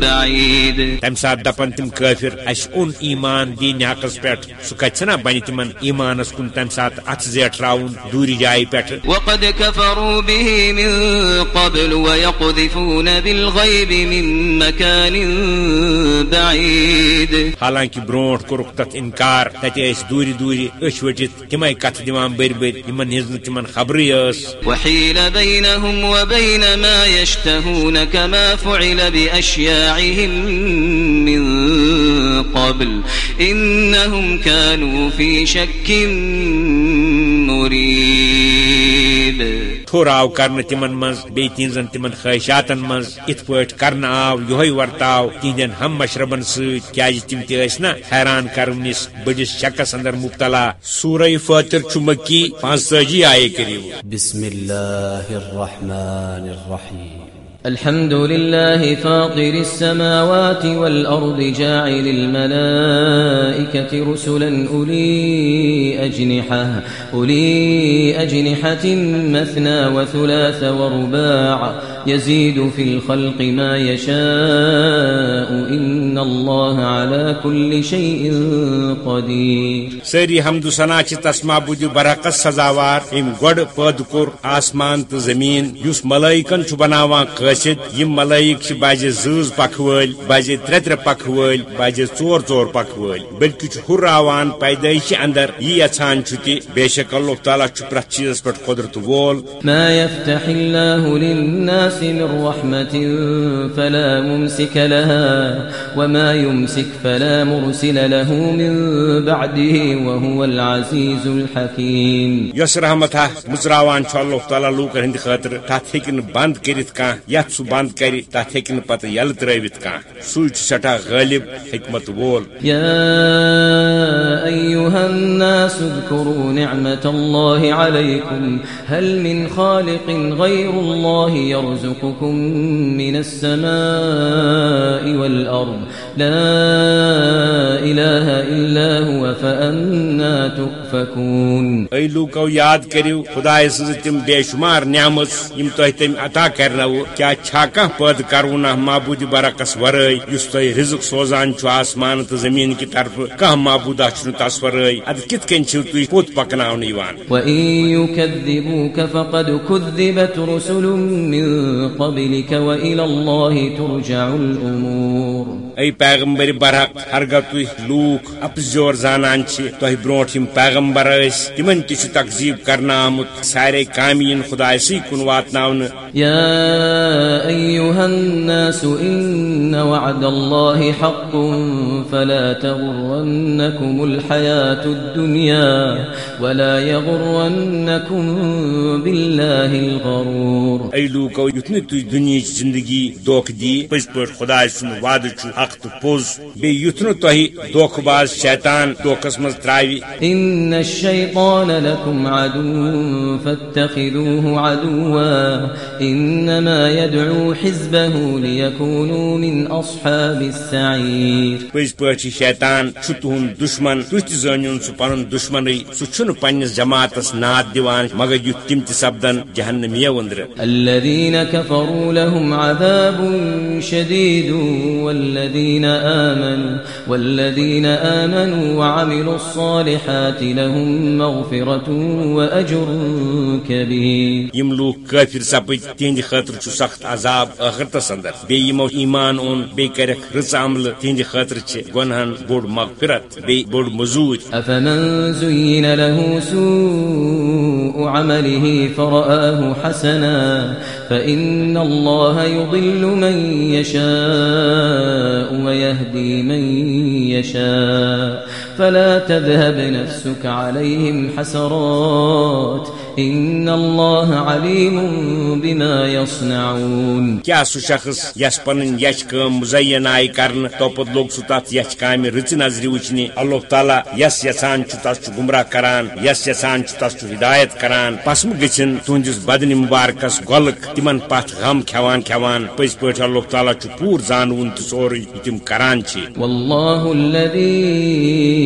Speaker 1: بعيد.
Speaker 2: تمہِ ساتہٕ دپان تِم کٲفِر اَسہِ اوٚن ایمان دین حقس پٮ۪ٹھ سُہ چھنا بنہِ تِمن ایمانس کُن تمہِ ساتہٕ اتھ زیٹھراوُن دوٗرِ جایہِ پٮ۪ٹھٕ
Speaker 1: وقد كفروا به من قبل ويقذفون بالغيب من مكان بعيد۔
Speaker 2: حالانکہ برونٹ کورُکھ تتھ انکار تتہِ ٲسۍ دوٗرِ دوٗرِ أچھ ؤٹِتھ تِمے کتھٕ دِوان بٔرۍ بٔرۍ یِمن تِمن ٲس۔
Speaker 1: وحيل بينهم وبين ما يشتهون كما فعل من قبل إنهم كانوا في شك مريب.
Speaker 2: ٹھوٚر آو کرنہٕ تِمن منٛز بیٚیہِ تِہنٛزن تِمن خٲہشاتن منٛز یِتھ پٲٹھۍ کرنہٕ آو یِہوے ورتاو تِہنٛدٮ۪ن ہم مشربن کیازِ تِم تہِ نا حیران کرنس بٔڑس شکس اندر مبتلا۔ سورہ فٲطر چھُ مکی پانٛژھ تٲجی آیے کٔرِو
Speaker 3: بسم الله الرحمن الرحيم
Speaker 4: الحمد لله فاطر السماوات والأرض جاعل الملائكة رسلا أولي أجنحة, أولي أجنحة مثنى وثلاث ورباع يزيد في الخلق ما يشاء إن الله على كل شيء قدير.
Speaker 2: سٲری حمد ثنا چھِ تس معبوٗدِ برعکس سزاوار. أمۍ گۄڈٕ پٲدٕ کوٚر آسمان تہٕ زٔمیٖن. یُس ملٲیکن چھُ بناوان قٲصد یِم ملٲیک چھِ بجہِ زۭز پکھ وٲلۍ بجہِ ترٛےٚ ترٛےٚ پکھ وٲلۍ بجہِ ژور ژور پکھ وٲلۍ بلکہِ چھُ ہُراوان پیدٲیشہِ اندر یی یژھان چھُ تہِ بے شک اللہ تعالیٰ چھُ پرٛٮ۪تھ چیٖزس پٮ۪ٹھ قۄدرت وول.
Speaker 4: ما يفتح الله للناس من رحمة فلا ممسك لها وما يمسك فلا مرسل له من بعده وهو العزيز الحكيم.
Speaker 2: یۄس رحمت مٕژراوان چھُ اللہ تعالیٰ لوٗکن ہٕنٛدِ خٲطرٕ تتھ ہیٚکہِ نہٕ بنٛد کٔرِتھ کانٛہہ یت سہ بند کر تر ہیکہ پتہ یل ترت کان سہ سٹھا غالب حکمت وول۔
Speaker 1: يا أيها الناس اذكروا نعمة الله عليكم هل من خالق غير الله يرزقكم يرزقكم من السماء والأرض لا إله إلا هو فأنا تؤفكون.
Speaker 2: اے لوکو یاد کریو خدائے سز تم بے شمار نعمت یم تہ تم عطا کرنو کیا چھا کانٛہہ پٲدٕ کرون معبود برعکس ورٲے یُس رزق سوزان چھُ آسمان تہٕ زمین کی طرف کانٛہہ معبودا چھُنہٕ تس ادٕ کِتھ کٔنۍ چھِو تُہۍ پوٚت پکناونہٕ یِوان؟
Speaker 1: وإن يكذبوك فقد كذبت رسل من قبلك وإلى الله ترجع الأمور.
Speaker 2: اے پیغمبر برحق ہرگاہ تُہۍ لوٗکھ اپزور زانان تۄہہِ برونٛٹھ یِم پیغمبر تہِ چھُ تقزیٖب کرنہٕ آمُت سارے کامہِ یِن خۄدایسٕے کُن واتناونہٕ
Speaker 1: يا أيها الناس إن وعد الله حق فلا تغرنكم الحياة الدنيا ولا يغرنكم بالله الغرور
Speaker 2: یُتھ نہٕ تُہۍ دُنیہِچ زندگی دھوکہٕ دی پٔزۍ پٲٹھۍ خۄداے سُنٛد وعدٕ چھُ تہٕ پوٚز بیٚیہِ یُتھ نہٕ تۄہہِ دھوکہٕ باز شیطان دھوکس منٛز ترٛاوِ
Speaker 1: إن الشيطان لكم عدو فاتخذوه عدوا إنما يدعو حزبه ليكونوا من أصحاب السعير۔
Speaker 2: پٲٹھۍ چھِ شیطان چھُ تُہُنٛد دُشمن تہِ زٲنِوُن سُہ پنُن دُشمنٕے سُہ چھُنہٕ پننِس جماعتس ناد دِوان مگر یُتھ تِم تہِ سپدن جہنمیہ
Speaker 1: الذين كفروا لهم عذاب شديد والذين آمنوا والذين آمنوا وعملوا الصالحات لهم مغفرة وأجر كبير.
Speaker 2: یم لوٗکھ کٲفر سپٕدۍ تہنٛدِ خٲطرٕ چھُ سخت عذاب ٲخرتس اندر بیٚیہِ یِمو ایمان اوٚن بیٚیہِ کرکھ رٕژ عملہٕ تہنٛدِ خٲطرٕ چھِ گۄنہن بوٚڑ مغفرت بیٚیہِ بوٚڑ مزوٗرۍ
Speaker 1: أفمن زين له سوء عمله فرآه حسنا فإن الله يضل من يشاء ويهدي من يشاء فلا تذهب نفسك عليهم حسرات. إن الله عليم بما يصنعون.
Speaker 2: کیا سُہ شخص یس پن یچ کٲم مزین آئی کرنہٕ توپت لوگ سُہ تتھ یچ کامہِ رٕژِ نظرِ وٕچھنہِ اللہ تعالیٰ یس یژھان چھُ تس چھُ گمراہ کران یس یژھان چھُ تس چھُ ہدایت کران. پسمہٕ گژھن تُہنٛدِس بدنہِ مبارکس گۄلک تمن پتھ غم کھٮ۪وان کھٮ۪وان پٔزۍ پٲٹھۍ اللہ تعالیٰ چھُ پوٗرٕ زانوُن تہٕ سورُے یہِ تِم کران چھِ
Speaker 1: والله الذي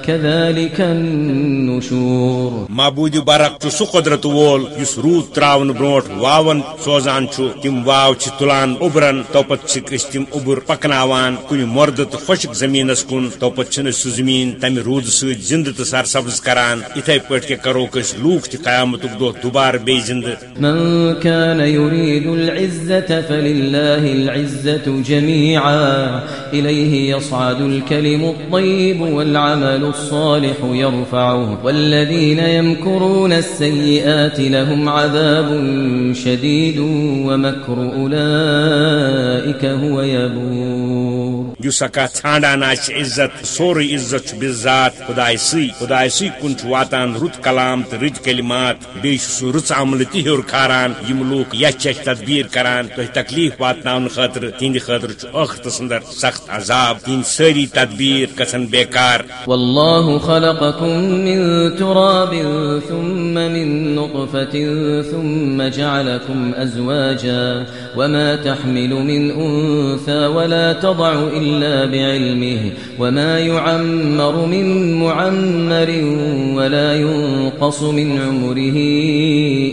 Speaker 1: كذلك النشور.
Speaker 2: معبود برق چھُ سُہ قدرت وول یُس روٗد تراون برونٛٹھ واون سوزان چھُ تِم واو چھِ تُلان اوٚبرن توپت تِم اوٚبُر پکناوان کُنہِ مۄردٕ تہٕ خۄشک زٔمیٖنس کُن توپت چھِنہٕ سُہ زٔمیٖن تمہِ روٗدٕ سۭتۍ زِندٕ تہٕ سرسبز کران یِتھے پٲٹھۍ کیٛاہ کروکھ أسۍ لوٗکھ تہِ قیامتُک دۄہ دُبارٕ بیٚیہِ زِندٕ
Speaker 1: من كان يريد العزة فلله العزة جميعا إليه يصعد الكلم الطيب والعمل الصالح يرفعه. والذين يمكرون السيئات لهم عذاب شديد ومكر أولئك هو يبور.
Speaker 2: یُس اکا ژھانڈان عزت سورُے عزت چھُ بِذات خداے سٕے خداے سٕے کُن واتان رُت کلام تہٕ رٕتۍ کلمات بیٚیہِ چھُ سُہ رٕژ عملہٕ تہِ کھاران، یِم لوٗکھ یچھ یچھ تدبیٖر کران تۄہہِ تکلیٖف واتناونہٕ خٲطرٕ تِہنٛدِ خٲطرٕ چھُ ٲخرتس اندر سخت عذاب تِہنٛدۍ سٲری تدبیٖر گژھن بیکار۔
Speaker 1: والله خلقكم من تراب ثم من نطفة ثم جعلكم أزواجا وما تحمل من أنثى ولا تضع إلا إلا بعلمه وما يعمر من معمر ولا ينقص من عمره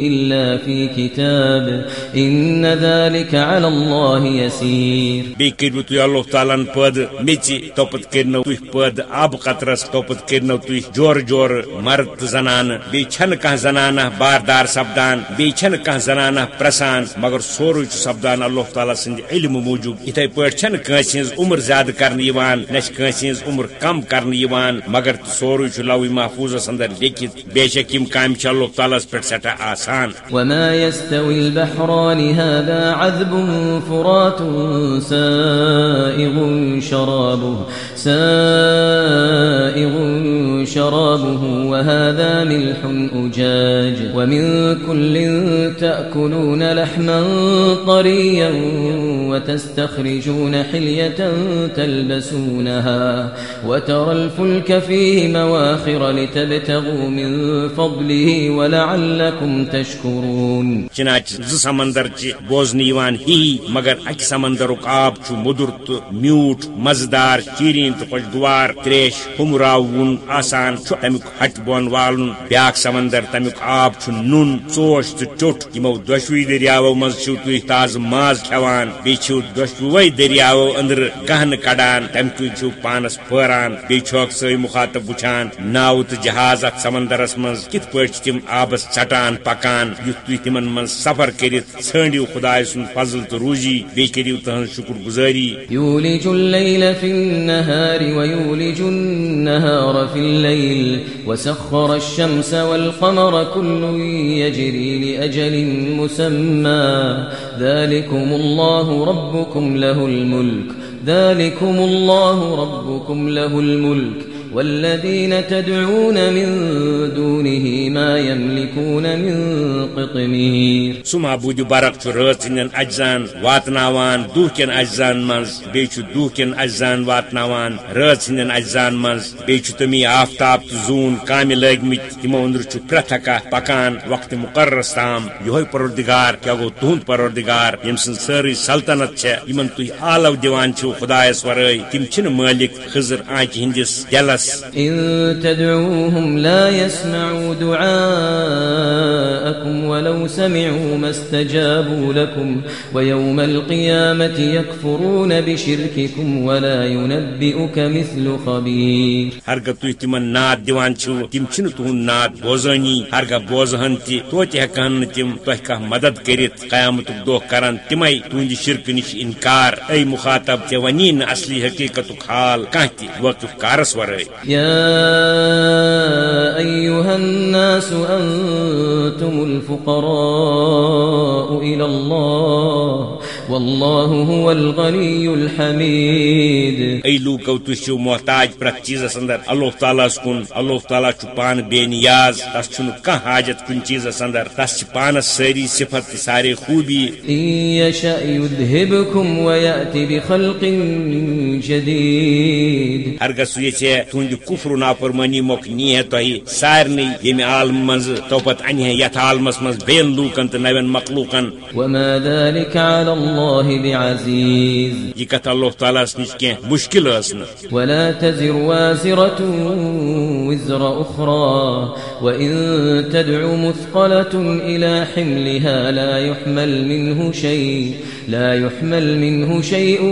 Speaker 1: إلا في كتاب إن ذلك على الله يسير
Speaker 2: بیٚیہِ کٔرِو تُہۍ اللہ تعالیٰ ہن پٲدٕ میژِ توپت کٔرنو تُہۍ پٲدٕ آبہٕ قطرس توپت کٔرنو تُہۍ جورٕ جورٕ مرد تہٕ زنانہٕ بیٚیہِ چھنہٕ کانٛہہ زنانہ باردار سپدان بیٚیہِ چھنہٕ کانٛہہ زنانہ پرسان مگر سورُے چھُ سپدان اللہ تعالیٰ سٕنٛدِ علمہٕ موٗجوٗب یِتھے پٲٹھۍ چھنہٕ کٲنٛسہِ ہٕنٛز عمر زیادہ کرنے نس عمر کم کرنے مگر سوری لو محفوظ اندر لکھت بے شک یم کام اللہ تعالیٰ پہ سٹھا آسان۔
Speaker 1: وما يستوي البحران هذا عذب فرات سائغ شرابه سائغ شرابه، وهذا ملح أجاج، ومن كل تأكلون لحما طريا وتستخرجون حلية تلبسونها وترى الفلك فيه مواخر لتبتغوا من فضله ولعلكم تشكرون.
Speaker 2: چناچ ز سمندر چ بوزن یوان ہی، مگر اک سمندر آب چھ مدر تو میوٹ، مزدار، چیرین تو خوشگوار تریش ہمراون آسان تمیک ہٹ بون والن، بیاک سمندر تمیک آب چھ نون ژوش تو ٹوٹ یمو دشوی دریاو مز چھو تھی تاز ماز کھوان بی چھو دشوی دریاو اندر گہن کڑان تم تھی چھو پانس پوران بی چھوک سی مخاطب وچھان ناو تو جہاز ات سمندرس مز کت پٹ تم آبس ژٹان پکان یت تھی تمن مز سفر کرت ژھنڈو خدائے سن فضل تو روزی بی کریو تہن شکر گزاری
Speaker 1: یولج اللیل فی النهار ویولج النهار فی اللیل وسخر الشمس والقمر كل يجري لأجل مسمى ذلكم الله ربكم له الملك ذلكم الله ربكم له الملك والذين تدعون من دونه ما يملكون من قطمير
Speaker 2: سما بوجو برق چھ اجزان واتناوان، دوکن اجزان منز بیچ دوکن اجزان واتناوان رچن اجزان منز بیچ تمی آفتاب زون کام لگمت تمو اندر چھ پرتھکا پکان وقت مقرر تام یہ پروردگار کیا گو تہند پروردگار، یم سن سری سلطنت چھ یمن تھی آلو دیوان چھو خدایس ورٲے تم چھن مالک، خضر آنچ ہندس دلس
Speaker 1: الناس. إن تدعوهم لا يسمعوا دعاءكم ولو سمعوا ما استجابوا لكم ويوم القيامة يكفرون بشرككم ولا ينبئك مثل خبير.
Speaker 2: هرگا تو تمن ناد دیوان چھو تم چھن تہن ناد بوزانی ہرگا بوزہن تی تو تہ ہکان تم تہ کہ مدد کرت قیامت دو کرن تمے تہند شرک نش انکار. اے مخاطب تے ونین اصلی حقیقت حال کانتی وقت کارس ورے
Speaker 1: يا أيها الناس أنتم الفقراء إلى الله والله هو الغني الحميد
Speaker 2: اي لوكو تشو محتاج پرت چیز اندر اللہ تعالیٰ کن اللہ تعالیٰ چھ پان بے نیاز. تس چھن کان حاجت کن چیز اندر تس چھ پانس ساری صفت ساری خوبی.
Speaker 1: ان يشاء يذهبكم وياتي بخلق جديد
Speaker 2: ہرگس یہ تہند کفر نافرمانی موک نی ہے تہ سارنی یم عالم مز توپت انہ یت عالمس مز بین لوکن تو نوین مخلوقن.
Speaker 1: وما ذلك على الله بعزيز.
Speaker 2: یہ کت اللہ تعالی نش کی مشکل اسن
Speaker 1: ولا تزر وازرة وزر أخرى وإن تدع مثقلة إلى حملها لا يحمل منه شيء لا يحمل منه شيء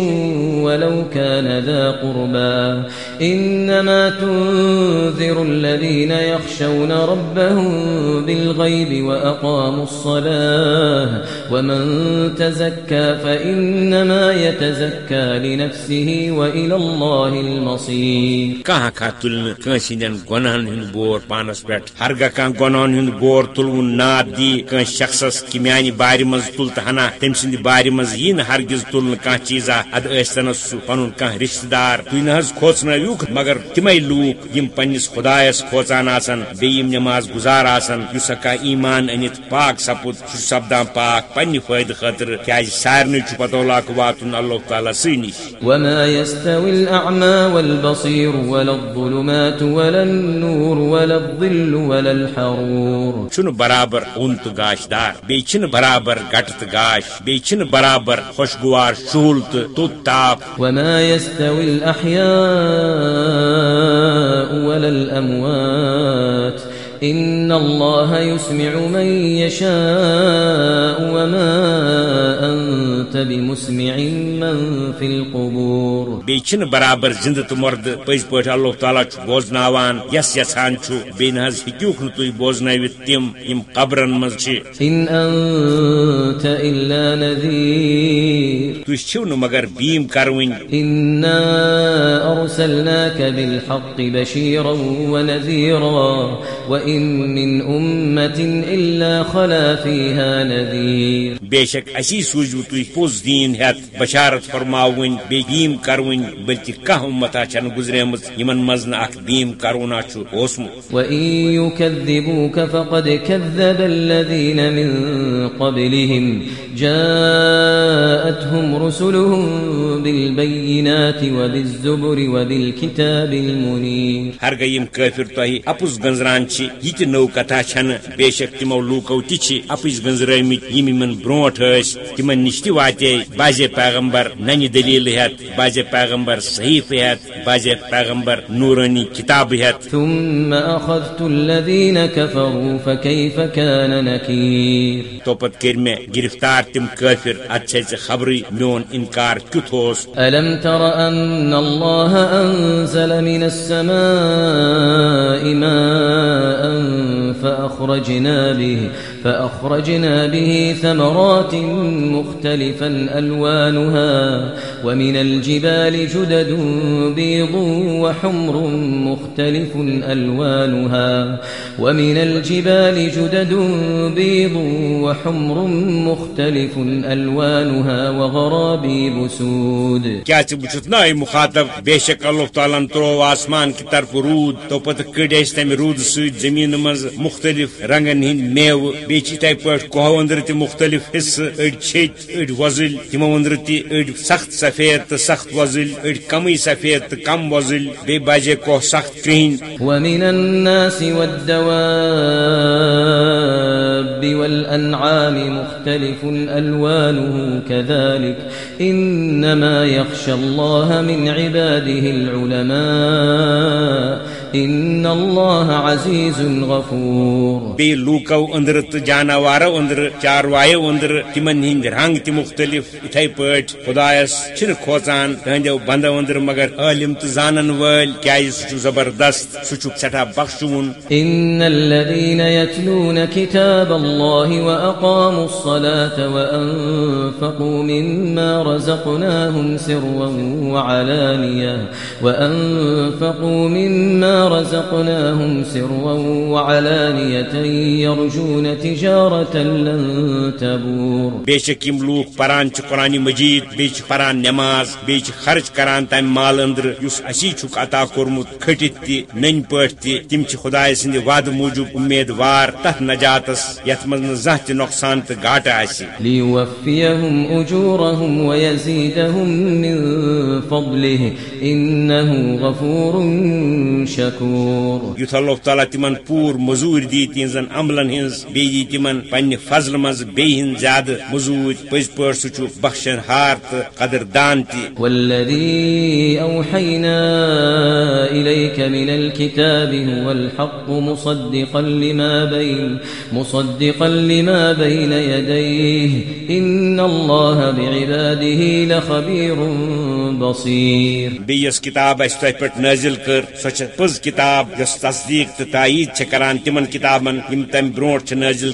Speaker 1: ولو كان ذا قربا إنما تنذر الذين يخشون ربهم بالغيب وأقاموا الصلاة، ومن تزكى فإنما يتزكى لنفسه وإلى الله المصير.
Speaker 2: کہاں کھا تلن کنس ہندین گناہن بور پانس پہ ہرگاہ کان گناہن ہند بور تلون ناد دی کنس شخصس کہ میانی باری مز تل ہنا تم سند باری مز یہ ہرگز تلن کان چیزا اد ٲسۍتنس سہ پنن کان رشتہ دار تھی نہ کھوچنوک مگر تمے لوک یم پنس خدایس کھوچان آسن بیم نماز گزار آسن کا ایمان انت پاک سپد سپدان پاک پنہ فائدہ خاطر کیاز سارنی چھ پتہ لاک واتن اللہ تعالی سی نش۔
Speaker 1: وما يستوي الأعمى والبصير ولا الظلمات ولا النور ولا الظل ولا الحرور۔
Speaker 2: چھن برابر اون تو گاش دار بی چھن برابر گٹ گاش بی چھن برابر خوشگوار شول تو تاپ۔
Speaker 1: وما يستوي الأحياء ولا الأموات۔ إن الله يسمع من يشاء وما أنت بمسمع من في القبور
Speaker 2: بی چھن برابر زند تو مرد پز پٲٹھۍ اللہ تعالیٰ چھُ بوزناوان یس یژھان چھُ نہ حظ ہیٚکِوکھ نہٕ تُہۍ بوزنٲوِتھ تِم یِم قبرن منٛز چھِ۔
Speaker 1: إن أنت إلا نذير
Speaker 2: تھی چھو ن مگر بیم کرون
Speaker 1: إنا أرسلناك بالحق بشيرا ونذيرا وإن من أمة إلا خلا فيها نذير
Speaker 2: بے شک اسی سوزو تھی پوز دین ہت بشارت فرماون بے بیم کرون بلکہ کھہ امتا چھن گزریمت یمن مزن اخ بیم کرونا چھ اوسمت
Speaker 1: وإن يكذبوك فقد كذب الذين من قبلهم جاءتهم رسلهم بالبينات وبالزبر وبالكتاب المنير
Speaker 2: ہرگہ یم کافر تہ اپز گنزران چھ یہ تہ نو کتھا بے شک تمو لوکو تہ چھ اپز گنزرٲمٕتۍ یم یمن برونٹھ ٲسۍ تمن نش تہ واتے بازے پیغمبر ننہِ دلیل ہیت بازے پیغمبر صحیح ہیت بازے پیغمبر نورانی کتاب ہیت
Speaker 1: ثم أخذت الذين كفروا فكيف كان نكير
Speaker 2: توپت کر مے گرفتار تم کافر اتھ ژے خبرے میون انکار کیُتھ اوس
Speaker 1: تر أن الله أنزل من السماء ماء فأخرجنا به. فأخرجنا به ثمرات مختلفا ألوانها ومن الجبال جدد بيض وحمر مختلف ألوانها ومن الجبال جدد بيض وحمر مختلف ألوانها وغرابيب سود.
Speaker 2: کیا ژٕ بچھت نا مخاطب؟ بے شک اللہ تعالیٰ ترو آسمان کی طرف رود، تو پتہ کڑ تمہ رود ست زمین مز مختلف رنگن ہند میو بیچ تہ پہ کوہ اندر تہ مختلف حصہ اڑ چھت اڑ وزل تمو اندر تہ اڑ سخت سفید تو سخت وزل اڑ کمی سفید تو کم وزل بی باجے کوہ سخت کرہن
Speaker 1: ومن الناس والدواب والأنعام مختلف ألوانه كذلك إنما يخشى الله من عباده العلماء إن الله عزيز غفور
Speaker 2: بی لوکو اندر تو جانوارو اندر چاروایو اندر تمن ہند رنگ تہ مختلف اتھے پٹ خدایس چھن کھوژان تہندیو بندو اندر مگر عالم تو زانن ول کیا سہ زبردست سہ سٹھا بخشون
Speaker 1: إن الذين يتلون كتاب الله وأقاموا الصلاة وأنفقوا مما رزقناهم سرا وعلانية وأنفقوا مما رزقناهم سرا وعلانية يرجون تجارة لن تبور.
Speaker 2: یم لوک پران چھ قرآن مجید بی چھ پران نماز بی چھ خرچ کران تم مال اندر یس اسی چھک عطا کورمت کھٹت تہ نن پٹ تہ تم چھ خدائے سند وعد موجب امیدوار تہ نجاتس یت نہ زانٛہہ تہ نقصان تو گاٹہ آسی
Speaker 1: ليوفيهم أجورهم ويزيدهم من فضله إنه غفور شكور
Speaker 2: یُتھ اللہ تعالیٰ تمن پور مزور دی تہذن عملن بیٚیہِ دی تمن منٛز بیٚیہِ ہٕنٛز زیادٕ مزوٗرۍ پٔزۍ پٲٹھۍ سُہ چھُ بخشن ہار تہٕ قدر دان تہِ۔
Speaker 1: والذي أوحينا إليك من الكتاب هو الحق مصدقا لما بين مصدقا لما بين يديه إن الله بعباده لخبير بصير۔
Speaker 2: بیٚیہِ یۄس کِتاب اَسہِ تۄہہِ پٮ۪ٹھ نٲزِل کٔر سۄ چھےٚ کتاب کِتاب یۄس تصدیٖق تہٕ تایید چھےٚ کران، تِمن کتابن یِم تمہِ برونٛٹھ چھِ نٲزِل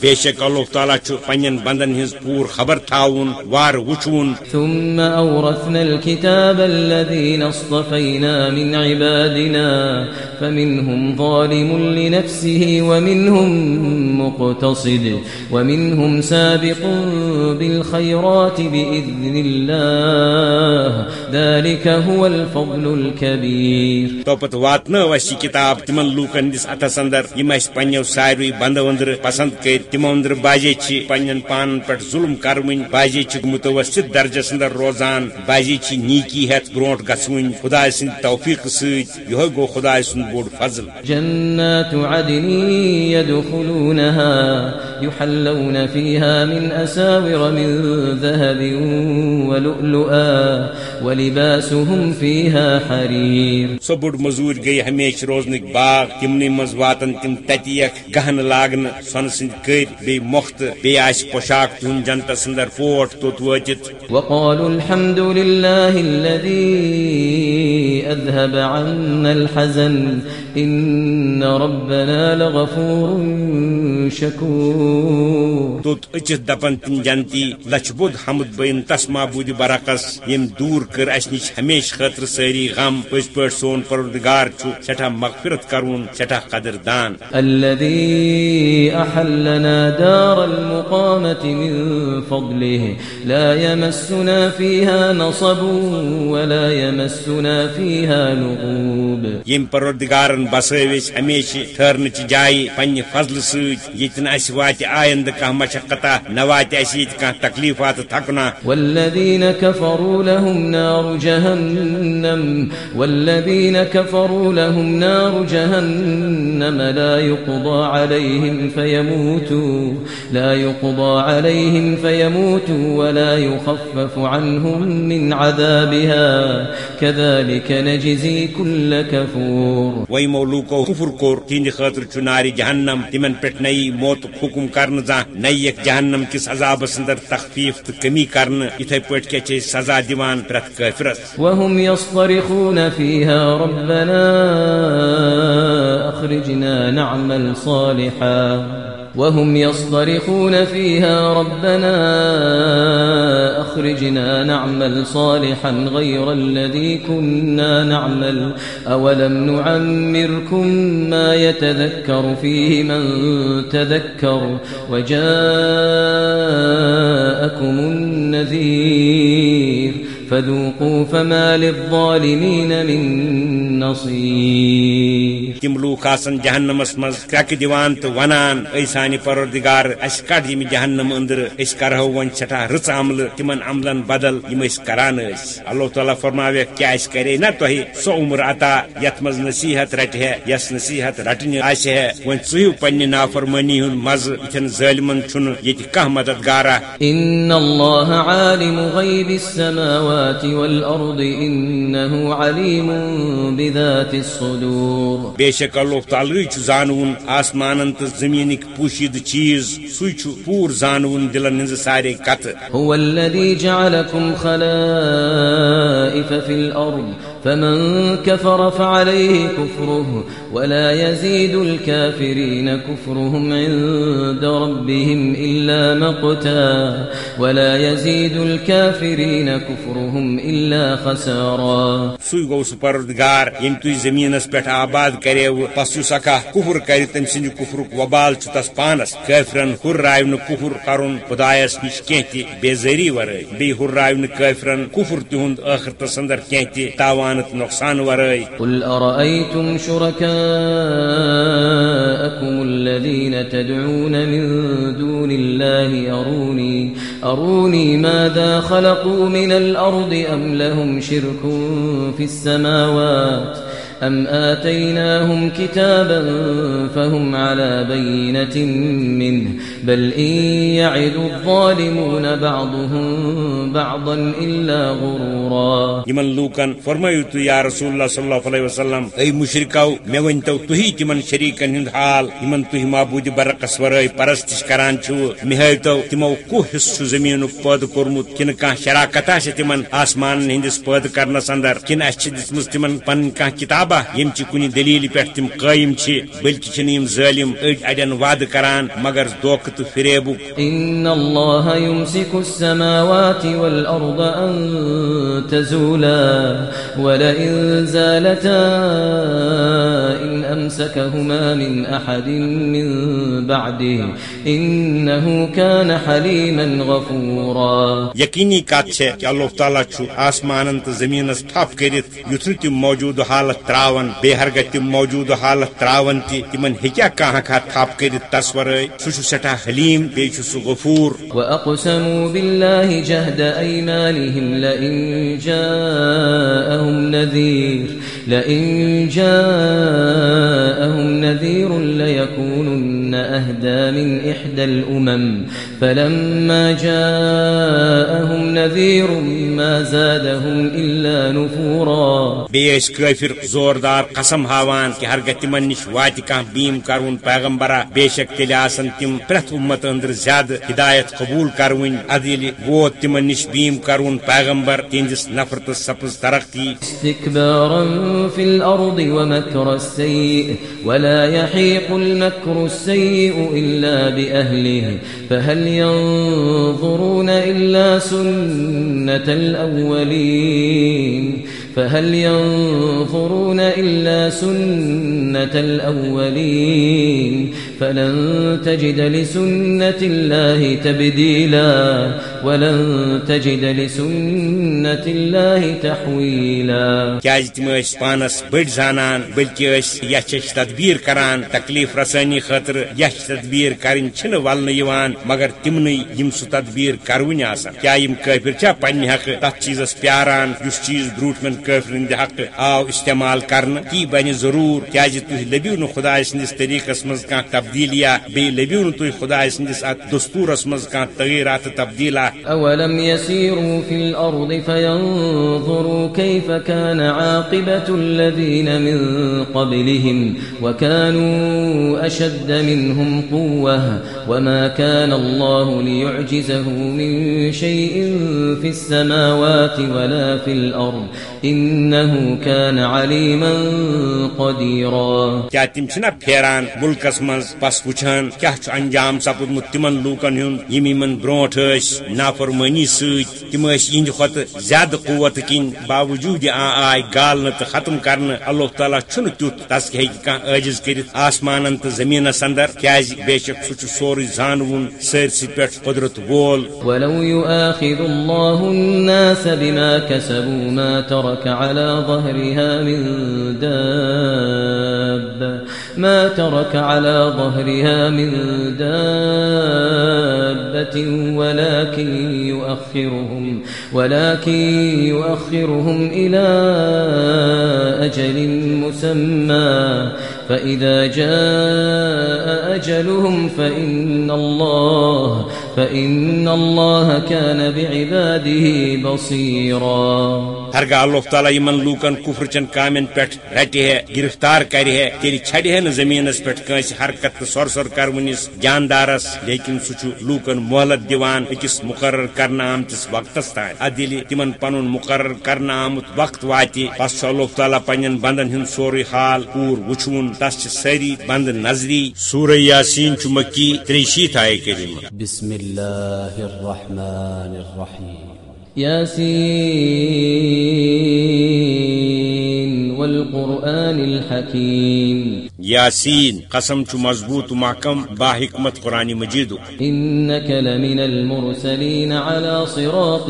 Speaker 2: بے شک اللہ تعالیٰ چھ پننٮ۪ن بندن ہز پور خبر تھاوُن، وار وچون
Speaker 1: ثم الكتاب الذين اصطفينا من عبادنا، فمنهم ظالم لنفسه ومنهم مقتصد ومنهم سابق بالخيرات بإذن الله. ذلك هو الفضل الكبير.
Speaker 2: توپت واتنٲو اَسہِ یہِ کِتاب تِمن لوٗکن ہٕنٛدِس اتھس اندر یِم اَسہِ پننٮ۪و ساروٕے بندو أنٛدرٕ پسنٛد کٔرۍ تِمو أنٛدرٕ باجے چھِ پننٮ۪ن پانن پٮ۪ٹھ ظُلم کروٕنۍ باجے چھِ مُتوسط درجس اندر روزان. باجے چھِ نیٖکی ہٮ۪تھ برونٛٹھ گژھوٕنۍ خداے سٕنٛدِ توفیٖقہٕ سۭتۍ یِہوے گوٚو خداے سُنٛد بوٚڑ فضل.
Speaker 1: جنات عدن يدخلونها يحلون فيها من أساور من ذهب ولؤلؤا. ولباسهم فيها حرير.
Speaker 2: سو بڑ مزور گئی ہمیشہ روزنک باغ تمنی مز واتن تم تتیک گہن لاگن سن سند کر بی مخت بی آس پوشاک تہن جنت سندر پوٹ توت وچت
Speaker 1: وقالوا الحمد لله الذي أذهب عنا الحزن إن ربنا لغفور شكور.
Speaker 2: توت اچت دپن تم جنتی لچ بود حمد بین تس معبود برعکس یم دور کر اس نش ہمیشہ خاطر ساری غم پز پہ سون پروردگار چھ سٹھا مغفرت کرون سٹھا قدر دان۔
Speaker 1: الذي أحلنا دار المقامة من فضله لا يمسنا فيها نصب ولا يمسنا فيها لغوب۔
Speaker 2: یم پروردگارن بسوس ہمیشہ ٹھہرنچ جائے پنہ فضل ست یتن اس وات آئند کھانا مشقتا نہ وات اس یت کھانا تکلیفات تھکنا۔
Speaker 1: والذين كفروا لهم نار جهنم والذين كفروا لهم نار جهنم لا يقضى عليهم فيموتوا لا يقضى عليهم فيموتوا ولا يخفف عنهم من عذابها كذلك نجزي كل كفور
Speaker 2: وی مولوکو کفر کور تہند خاطر چھ نار جہنم تمن پہ نئی موت حکم کرن زان نیک جہنم کس عذابس اندر تخفیف تو کمی کرن اتھے پٹ کے چھ سزا دیوان پرت کافرس
Speaker 1: وهم يصطرخون فيها ربنا أخرجنا نعمل صالحا. وهم يصطرخون فيها ربنا أخرجنا نعمل صالحا غير الذي كنا نعمل. أولم نعمركم ما يتذكر فيه من تذكر وجاءكم النذير. فذوقوا فما للظالمين من نصير.
Speaker 2: تم لوک آسن جہنمس مز کرک دیوان تو ونان اے سانہ پروردگار اس کڑ یم جہنم اندر اس کرہو ون سٹھا رچ عمل تمن عملن بدل یم اس کران اس. اللہ تعالی فرماوے کیا اس کرے نہ سو عمر عطا یت مز نصیحت رٹ ہے یس نصیحت رٹنی آس ہے. ون ژیو پنہ نافرمانی ہن مز اتن ظالمن چھن یت کہ مددگارا
Speaker 1: إن الله عالم غيب السماوات والأرض إنه عليم بذات الصدور
Speaker 2: بے شک اللہ تعالی چھ زانون آسمانن تو زمینک پوشید چیز سوی چھ پور زانون دلن ہنز سارے کت
Speaker 1: هو الذي جعلكم خلائف في الأرض فمن كفر فعليه كفره ولا يزيد الكافرين كفرهم عند ربهم إلا مقتا ولا يزيد الكافرين كفرهم إلا خسارا
Speaker 2: سوی گو سہ پروردگار، یم تھی زمینس پہ آباد کریو، پس یس اکا کفر کر تم سند کفرک وبال چھ تس پانس. کافرن ہر رائو نہ کفر کرن، خدایس نش کی بے زری ورے. بی ہر رائو نہ کافرن کفر تہند آخرتس اندر کی تہ كانت نقصان ورے
Speaker 1: قل أرأيتم شركاءكم الذين تدعون من دون الله أروني أروني ماذا خلقوا من الأرض أم لهم شرك في السماوات؟ أم آتيناهم كتابا فهم على بينة منه بل إن يعد الظالمون بعضهم بعضا إلا غرورا۔
Speaker 2: یمن لوکن فرمایو تو یا رسول اللہ صلی اللہ علیہ وسلم۔ اے مشرکو مے ونتو تہی تمن شریکن ہند حال یمن تہی معبود برعکس ورے پرستش کران چھو مے ہیتو تمو کو حصہ زمین پد کورمت کن کان شراکت آس تمن آسمان ہندس پد کرنس اندر۔ کن اس دتمس تمن پن کان کتابہ یم چھ کنی دلیل پہ تم قائم چھ بلکہ چھ یم ظالم اڑ اڑن وعد کران مگر دوک تو
Speaker 1: السماوات تزولا ولئن زالتا من من بعده كان حليما غفورا۔
Speaker 2: یقینی کت ہے کہ اللہ تعالیٰ چھو آسمانن تو زمینس ٹھپ کرت یتھ تم موجود حالت تراون بے ہرگہ تم موجود حالت تراون تہ تمن ہکیا کانٛہہ کھا تھپ کرت تس ورٲے سہ چھُ سٹھاہ حلیم بیٚیہِ چھُ سُہ غفور.
Speaker 1: وأقسموا بالله جهد أيمانهم لئن جاءهم نذير لئن جاءهم نذير ليكونن أهدى من إحدى الأمم. فلما جاءهم نذير ما زادهم إلا نفورا.
Speaker 2: کافر زوردار قسم ہاوان کہ ہرگہ تمن نش وات کان بیم کرون پیغمبرا بے شک تیل آسن تم پرت امت اندر زیادہ ہدایت قبول کرون ادیل ووت تمن نش بیم کرون پیغمبر تہندس نفرت سپز ترقی.
Speaker 1: استكبارا في الأرض ومكر السيء ولا يحيق المكر السيء إلا بأهله. فهل ينظرون إلا سنة الأولين؟ فهل ينظرون إلا سنة الأولين فلن تجد لسنة الله تبديلا ولن تجد لسنة الله تحويلا.
Speaker 2: کیاز جی تم پانس بڑ زانان، بلکہ اس یچ تدبیر کران، تکلیف رسانی خاطر یچ تدبیر کرن چھن ولن یوان، مگر تمنی یم سو تدبیر کرون آسان کیا یم کافر چا پنہ حق تت چیزس پیاران اس چیز بروٹ من کافر ہند حق آو استعمال کرن کی بن ضرور؟ کیاز جی تہ لبیو نہ خدا سندس طریقس مز کان تبدیلیا بی لبیو نہ تہ خدا سندس ات دستورس مز کان تغیرات تبدیلا.
Speaker 1: أولم يسيروا في الأرض فينظروا كيف كان عاقبة الذين من قبلهم وكانوا أشد منهم قوة وما كان الله ليعجزه من شيء في السماوات ولا في الأرض إنه كان عليما قديرا
Speaker 2: کیا تم چھنا پھیران ملکس مز؟ پس وچھان کیا چھ انجام سپودمت تمن لوکن ہند؟ یم یمن بروٹ نافرمانی ست تم یہند کھت زیادہ قوت کن، باوجود آ آئی گالن تو ختم کرنے اللہ تعالیٰ چھن تیت تس ہیکہ کان کرت آسمان تو زمینس اندر کیاز بے شک سہ سوری زانون سرسی پہ قدرت وول۔
Speaker 1: ولو يؤاخذ الله الناس بما كسبوا ما ترك على ظهرها من دابة ما ترك على ظهرها من دابة ولكن يؤخرهم ولكن يؤخرهم إلى أجل مسمى. فإذا جاء أجلهم فإن الله فإن الله كان بعباده بصيرا۔
Speaker 2: ہرگاہ اللہ تعالیٰ یمن لوکن کفر چن کامن رٹہ ہے گرفتار کر ہے تیل چھڑ ہے نا زمینس پہ کنس حرکت تو سور سور کرونس جاندارس لیکن سہ لوکن مہلت دیوان اکس مقرر کرنا آمتس وقتس تان ادیل تمن پن مقرر کرنا آمت وقت واتہ پس اللہ تعالیٰ پنن بندن ہند سوری حال پور وچھون تس ساری بند نظری۔ سورہ یاسین چھ مکی تریشیت آئے کریمہ
Speaker 3: بسم الله الرحمن الرحيم.
Speaker 1: ياسين والقرآن الحكيم.
Speaker 2: یاسین قسم چھ مضبوط و محکم با حکمت قرآن مجید.
Speaker 1: إنك لمن المرسلين على صراط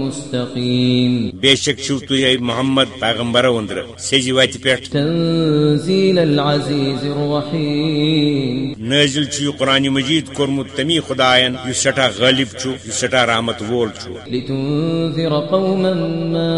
Speaker 1: مستقيم
Speaker 2: بے شک چھو تو اے محمد پیغمبر اندر سیجی وات پہ
Speaker 1: تنزيل العزيز الرحيم
Speaker 2: نازل یہ قرآن مجید کورمت تمی خداین یس سٹھا غالب چھ یس سٹھا رحمت وول چھ
Speaker 1: لتنذر قوما ما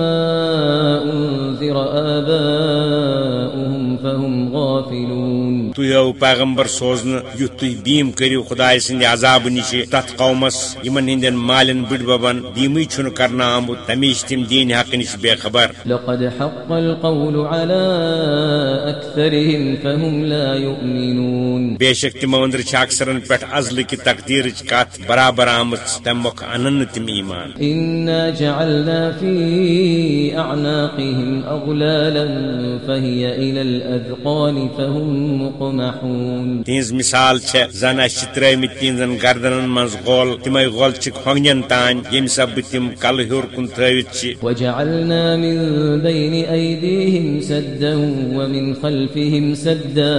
Speaker 1: أنذر آباؤهم. فهم غافلون
Speaker 2: تھی آو پیغمبر سوزن یت تھی بیم کرو خدا سند عذاب نش تت قومس یمن ہندین مالن بڑ ببن بیمی چھن کرنا آمت تمیش تم دین حق نش بے خبر
Speaker 1: لقد حق القول على أكثرهم فهم لا يؤمنون۔
Speaker 2: بے شک تمو اندر چھ اکثرن پہ ازل کی تقدیر کت برابر آمت تم مک انن تم ایمان۔
Speaker 1: إنا جعلنا في أعناقهم أغلالا فهي إلى الأذقان فهم
Speaker 2: تہذ مثال چھ زن اس ترمت تہذن گردنن مز غول تمے غول چھ کھونگن تان یم سب تم کل ہیور کن تھوت چھ.
Speaker 1: وجعلنا من بين أيديهم سدا ومن خلفهم سدا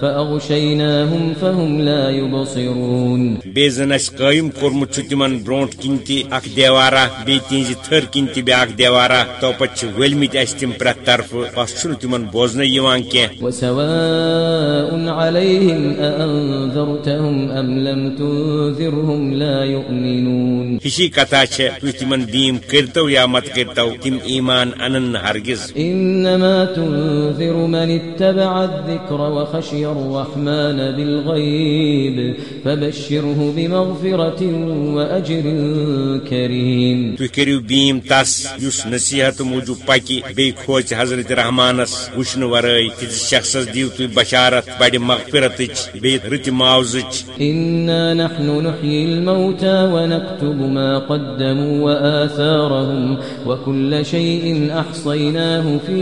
Speaker 1: فأغشيناهم فهم لا يبصرون
Speaker 2: بی زن اس قائم کورمت چھ تمن برونٹ کن تہ اخ دیوارا بی تہذ تھر کن تہ بیاکھ دیوارا تو پت چھ ولمت اس تم پرت طرف بس چھ تمن بوزن یوان کی
Speaker 1: وسواء عليهم أأنذرتهم أم لم تنذرهم لا يؤمنون.
Speaker 2: ہشی کتھا چھ تمن دیم کرتو یا مت کرتو تم ایمان انن ہرگز.
Speaker 1: إنما تنذر من اتبع الذكر وخشي الرحمن بالغيب فبشره بمغفرة وأجر كريم.
Speaker 2: تھی کرو بیم تس اس نصیحت موجود پکہ بی کھوچ حضرت رحمانس وچن ورائے تیس شخص دیو تھی بشارت بڑ مغفرت بی رت معاوضچ۔
Speaker 1: إنا نحن نحيي الموتى ونكتب ما قدموا وآثارهم وكل شيء أحصيناه في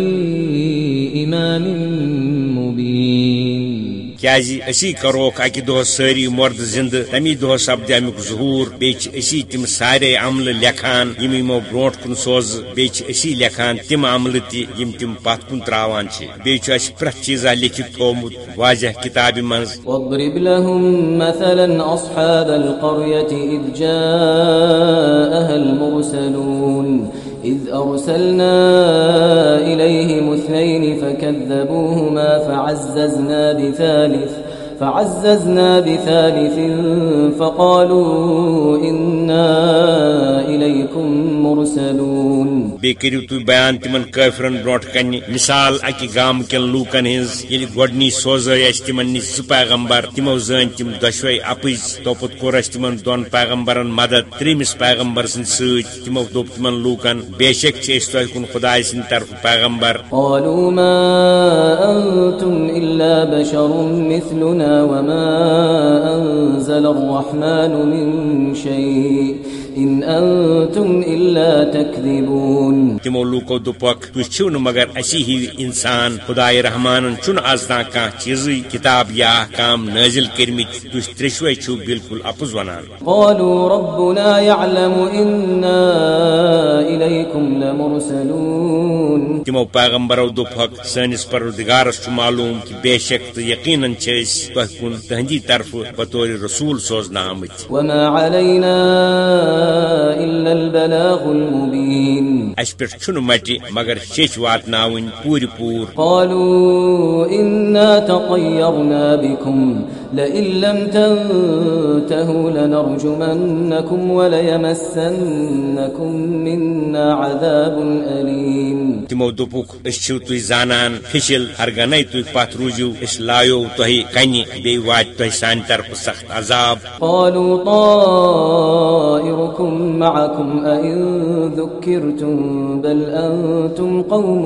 Speaker 1: إمام مبين
Speaker 2: کیازِ اسی کروک اکہ دہ ساری مرد زند، تمی دہ سپد امیک ظہور، بیچ اسی تم سارے عمل لکھان یم یمو برونٹ کن سوز، بیچ اسی لکھان تم عمل تی، یم تم پت کن تراوان چھ بیچ اس پرت چیزا لکھت تھومت واضح کتاب منز۔
Speaker 1: واضرب لهم مثلا أصحاب القرية إذ جاءها المرسلون، إذ أرسلنا إليهم اثنين فكذبوهما فعززنا بثالث الثالث فعززنا بثالث فقالوا إنا إليكم مرسلون.
Speaker 2: بی کرو تھی بیان تمن کافرن برونٹ کن مثال اکہ گام کن لوکن ہز یل گڈنی سوز اس تمن نش پیغمبر تمو زن تم دشوے اپز توپت کور اس تمن دون پیغمبرن مدد تریمس پیغمبر سن سوت تمو دوپ تمن لوکن بے شک چھ اس کن خدا سن طرف پیغمبر۔
Speaker 1: قالوا ما أنتم إلا بشر مثلنا وما أنزل الرحمن من شيء إن أنتم إلا تكذبون.
Speaker 2: تمو لوکو دپک تھی چھو نہ مگر اسی ہی انسان خدائے رحمان چھ آز تان کان چیز کتاب یا کام نازل کرمت تھی ترشوے چھو بالکل اپز ونان.
Speaker 1: قالوا ربنا يعلم إنا إليكم لمرسلون.
Speaker 2: تمو پیغمبرو دپک سانس پروردگارس چھ معلوم کہ بے شک تو یقیناً کن تہندی طرف بطور رسول سوزنا آمت
Speaker 1: وما علينا إلا البلاغ المبين.
Speaker 2: مٹی مگر شیچ واتناون پوری پور.
Speaker 1: قالوا إنا تطيرنا بكم. لئن لم تنتهوا لنرجمنكم وليمسنكم منا عذاب أليم.
Speaker 2: تمو اس چھو تھی زانان پھشل ہرگنے تھی پت روزو اس لایو تہ کنہ بی وات تہ سان طرف سخت عذاب.
Speaker 1: قالوا طائركم معكم أئن ذكرتم بل أنتم قوم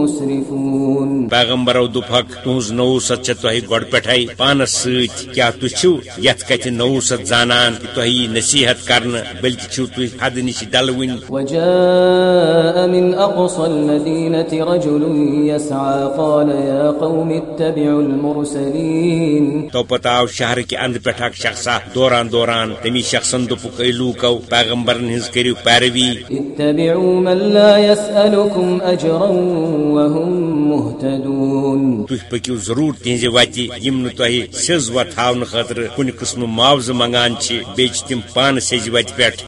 Speaker 1: مسرفون
Speaker 2: پیغمبرو دپک تہذ نوست چھ تہ گۄڈ پٮ۪ٹھے پانس سۭتۍ کیٛاہ تُہۍ چھِو؟ یتھ کتھ نوست زانان کہ تۄہہِ یی نصیحت کرنہٕ بلکہ چھِو تُہۍ حد نش ڈلوٕنۍ۔
Speaker 1: وجاء من أقصى المدينة رجل يسعى قال يا قوم اتبعوا المرسلين
Speaker 2: تو پتہ آو شہر کہ اند پٮ۪ٹھ اکھ شخصا دوران دوران تمی شخصن دپک لوکو۔ پیغمبرن ہنز کٔرِو پیروی.
Speaker 1: اتبعوا من لا يسألكم أجرا وهم مهتدون.
Speaker 2: تُہۍ پٔکِو ضروٗر تِہنزِ وتہِ یِم نہٕ تۄہہِ سیٚز وتھ ہاونہٕ خٲطرٕ کُنہِ قٕسمہٕ معاوضہٕ منگان چھِ بیٚیہِ چھِ تِم پانہٕ سیٚزِ وتہِ پٮ۪ٹھ